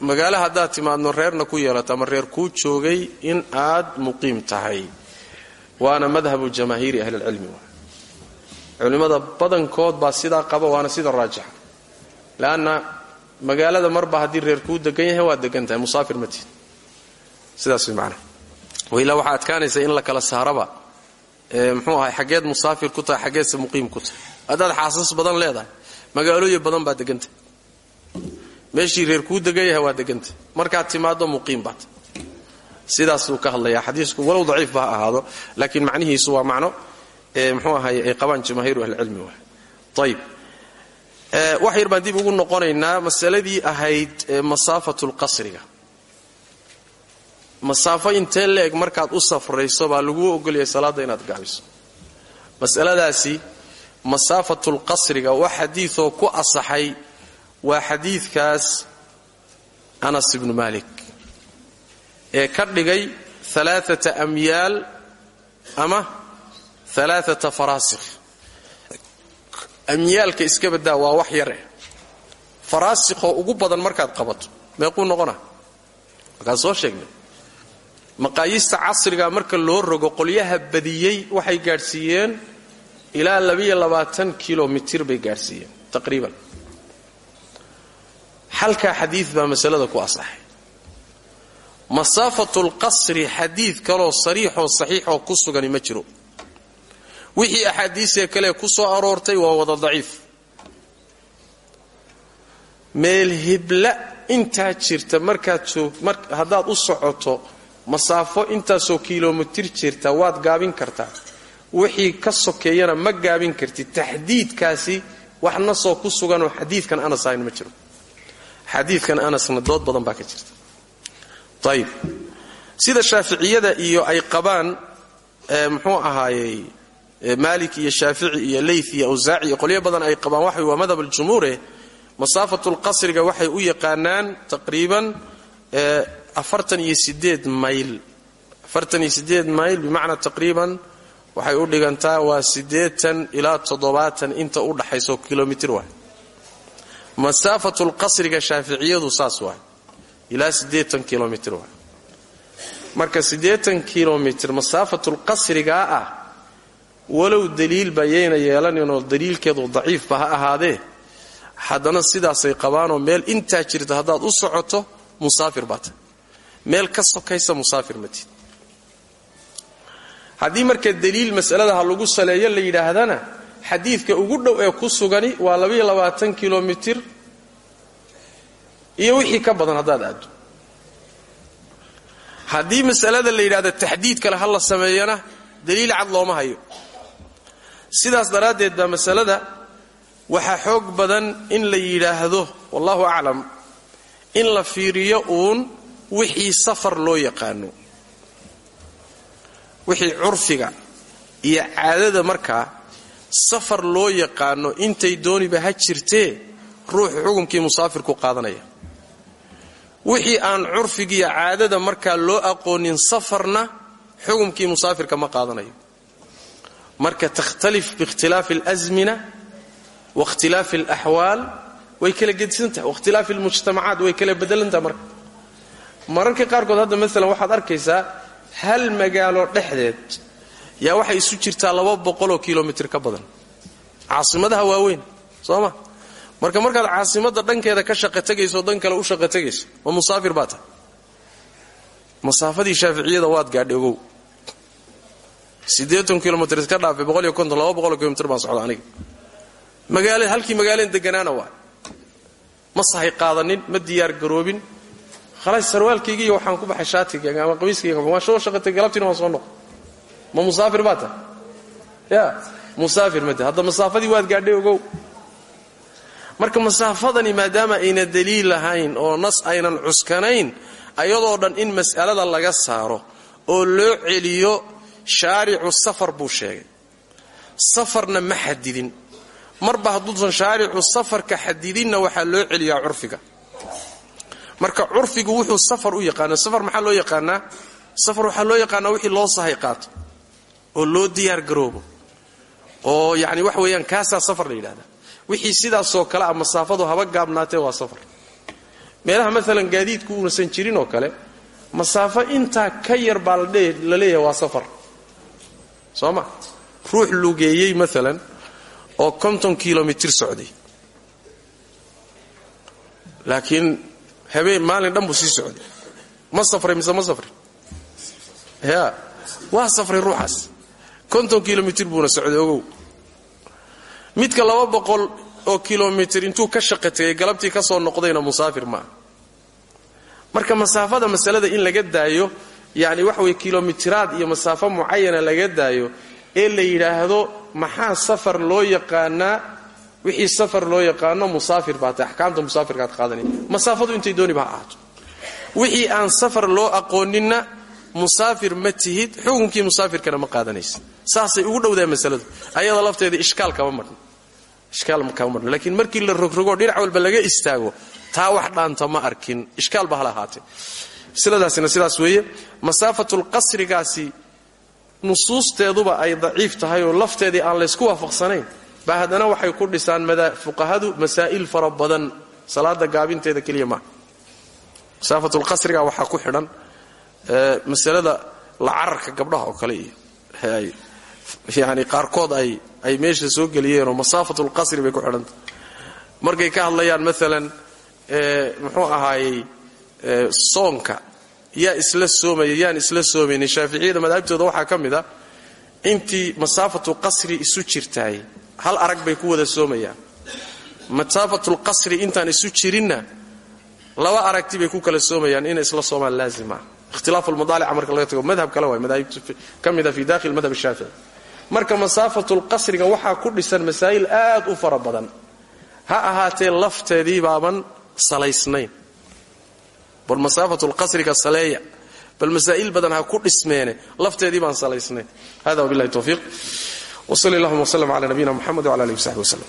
Magaalo haddaad timaadno reerna ku yeelato ama reer kuu joogay in aad muqiim tahay. Waana madhabu jamaahiiri ahlilcilmi culimmada badankood baa sidaa qaba waana sida raajixa leanna magaalada marba haddii reer kuu degan yahay waad degan tahay musaafir ma tihin. Sidaas macnaha wailaa waxaa adkaanaysa in la kala saaraba. Ee muxuu ahay xaggeed musaafir ku tahay xaggeedse muqiim ku tahay haddaad xaasas badan leedahay magaalooyin badan baad degantahay meeshii reer kuu degan yahay waa degantay. Markaad timaaddo muqiim baad. Sidaasuu ka hadlayaa. Xadiisku walow daciif ba ha ahaado laakiin macnihiisu waa macno mxuu ahaay ay qabaan jamaahiiru ahlicilmi wa ayib wax yar baan dib ugu noqonaynaa masaladii ahayd masaafatu lqasriga masaafo intee la-eg markaad u safrayso baa laguu ogolyahay salaadda inaad gaabiso masaladaasi masaafatu lqasriga wax xadiioo ku asaxay waa xadiidkaas anas ibnu malik ee ka dhigay alaaata amyaal ama alaaata faraasikh amyaalka iska baddaa waa wax yare faraasikhoo ugu badan markaad qabato meequu noqona? Markaan soo sheegnay. Maqaayiista casriga marka loo rogo qolyaha badiyey waxay gaadhsiiyeen ilaa labiyo labaatan bay gaadhsiiyeen taqriiban. Halkaa xadiid baa masalada ku asaxay. Masaafatu lqasri xadiid kaloo sariixoo saxiixoo ku sugani ma jiro. Wixii axaadiisee kale ku soo aroortay waa wada daciif. Meel hibla intaa jirta markaad haddaad u socoto masaafo intaasoo kilomitir jirta waad gaabin kartaa wixii ka sokeeyana ma gaabin kartid. Taxdiidkaasi wax nasoo ku suganoo xadiidkan anas ahayn ma jiro. Xadiidkan anasna dood badan baa ka jirta. Ayib sida shaaficiyada iyo ay qabaan muxuu ahaayey maalik iyo shaafici iyo leyth iyo awsaaci iyo badan ay qabaan. Waxa waa madhab aljumhuure masaafatu lqasriga waxay u yaqaanaan taqriiban mayl. Bimacnaa taqriiban waxay u dhigantaa waa siddeetan ilaa toddobaatan inta u dhaxayso kilomitir waay. Masaafatu lqasriga shaaficiyadu saas waay. Ilaa siddeetan kilomitir waay. Marka siddeetan kilomitir masaafatulqasrigaa ah walow daliilba yayna yeelaninoo daliilkeedu daciifba ha ahaadee haddana sidaasay qabaanoo meel intaa jirta haddaad u socoto musaafir baa meel ka sokaysa musaafir matid haddii marka daliil masalada ha lagu saleeyo la yidhaahdana xadiidka ugu dhow ee ku sugani waa labaiyo labaatan kilomitir iyo wixii ka badan haddaad aaddo haddii masalada la yidhahdo taxdiid kale ha la sameeyana daliil cad looma hayo. Sidaas daraaddeed baa masalada waxaa xoog badan in la yidhaahdo wallahu aclam in la fiiriyo uun wixii safar loo yaqaano wixii curfiga iyo caadada markaa safar loo yaqaano intay dooniba ha jirtee ruuxu xukumkii musaafirku qaadanaya. Wixii aan curfigiiyo caadada markaa loo aqoonin safarna xukumkii musaafirka ma qaadanayo. Marka takhtalif biikhtilaafi alazmina wakhtilaafi alaxwaal way kala gedisantahay wakhtilaafi almujtamacaat way kala bedelantaha marka. Mararka qaarkood hadda maalan waxaad arkaysaa hal magaalo dhexdeed yaa waxay isu jirtaa laba boqoloo kilomitir ka badan. Caasimadaha waaweyn soo ma marka markaad caasimadda dhankeeda ka shaqo tegayso dan kale u shaqo tegayso ma musaafir baa tahay masaafadii shaaficiyada waad gaadhay ogow siddeetan kilomitr iska dhaafay boqoliyo konton laba baan socda aniga. Magaala halkii magaaleen deganaana waa. Ma sahay qaadanin ma diyaar garoobin khalaas sarwaalkaygiiyo waxaan ku baxay shaatigayga ama qamiiskayga waan soo shaqatay galabtiina waan soo noqo ma musaafir baa ya musaafir ma hadda masaafadii waad gaadhay ogow marka masaafadani maadaama ayna daliil lahayn oo nas aynan cuskanayn ayadoo dhan in mas'alada laga saaro oo loo celiyo shaaricu safar buu sheegay safarna ma xadidin marba hadduusan shaaricu safarka xadidinna waxaa loo celiyaa curfiga marka curfigu wuxuu safar u yaqaana safar maxaa loo yaqaanaa? Safar waxaa loo yaqaanaa wixii loo sahay qaato. Oo loo diyaar garoobo. Oo yacni wax weeyaan kaasaa safar la yidhahdaa wixii sidaasoo kale a masaafadu haba gaabnaatee waa safar. Meelaha maalan gaadiidku uunasan jirin oo kale masaafo intaa ka yar baa la leeyahay waa safar. Soo ma? Ruux lugeeyey maalan oo konton kilomitir socday. Laakiin habeen maalin dhan buu sii socday. Ma safray mise ma safrin ya waa safray ruuxaas. Konton kilomitir buuna socday ogow. Midka laba boqol oo kilomitir intuu ka shaqa tegay galabtii ka soo noqdayna musaafir maaha marka masaafada masalada in laga daayo yacni waxa weye kilomitiraad iyo masaafo mucayana laga daayo ee la yidhaahdo maxaa safar loo yaqaanaa wixii safar loo yaqaano musaafir baa tahay axkaamta musaafirkaad qaadanaya masaafadu intay dooniba ha ahaato. Wixii aan safar loo aqooninna musaafir ma tihid xukunkii musaafirkana ma qaadanaysa. Saasay ugu dhowdahay masaladu. Ayada lafteeda ishkaal kama marhno ishkaal kama marhno laakiin markii la rogrogo dhinac walba laga istaago taa wax dhaanta ma arkin. Ishkaal ba hala ahaatee. Masaladaasina sidaas weeye masaafatulqasrigaasi nusuusteeduba ay daciif tahay oo lafteedii aan laysku waafaqsanayn baa haddana waxay ku dhisaan fuqahadu masaa'il fara badan salaada gaabinteeda keliya maaha masaafatulqasriga waxaa ku xidhan masalada lacararka gabdhaha oo kale iyo yani qaarkood ay meesha soo geliyeenoo masaafatulqasri bay ku xidhanta markay ka hadlayaan maalan muxuu ahaayey soonka yaa isla soomaya yaan isla soomaynin shaaficiyada madaahibtooda waxaa ka intii masaafatu qasri isu jirtaay hal arag bay ku wada soomayaan. Masaafatulqasri intaan isu jirinna laba aragti bay ku kala soomayaan inay isla soomaan laazima. Ikhtilaafu lmadaalica marka laga tago madhab kale waay madaahibta ka mida fi dakhil madhab shaafici marka masaafatulqasriga waxaa ku dhisan masaa'il aad u fara badan. Ha ahaatee lafteedii baaban salaysnayn. Bal masaafatulqasriga saleeya bal masaa'il badan ha ku dhismeene lafteedii baan salaysnayn. Hada wabillahi towfiiq wsali allahuma wslm cala nabiyina muxamed wala alihi wsaxbi wslem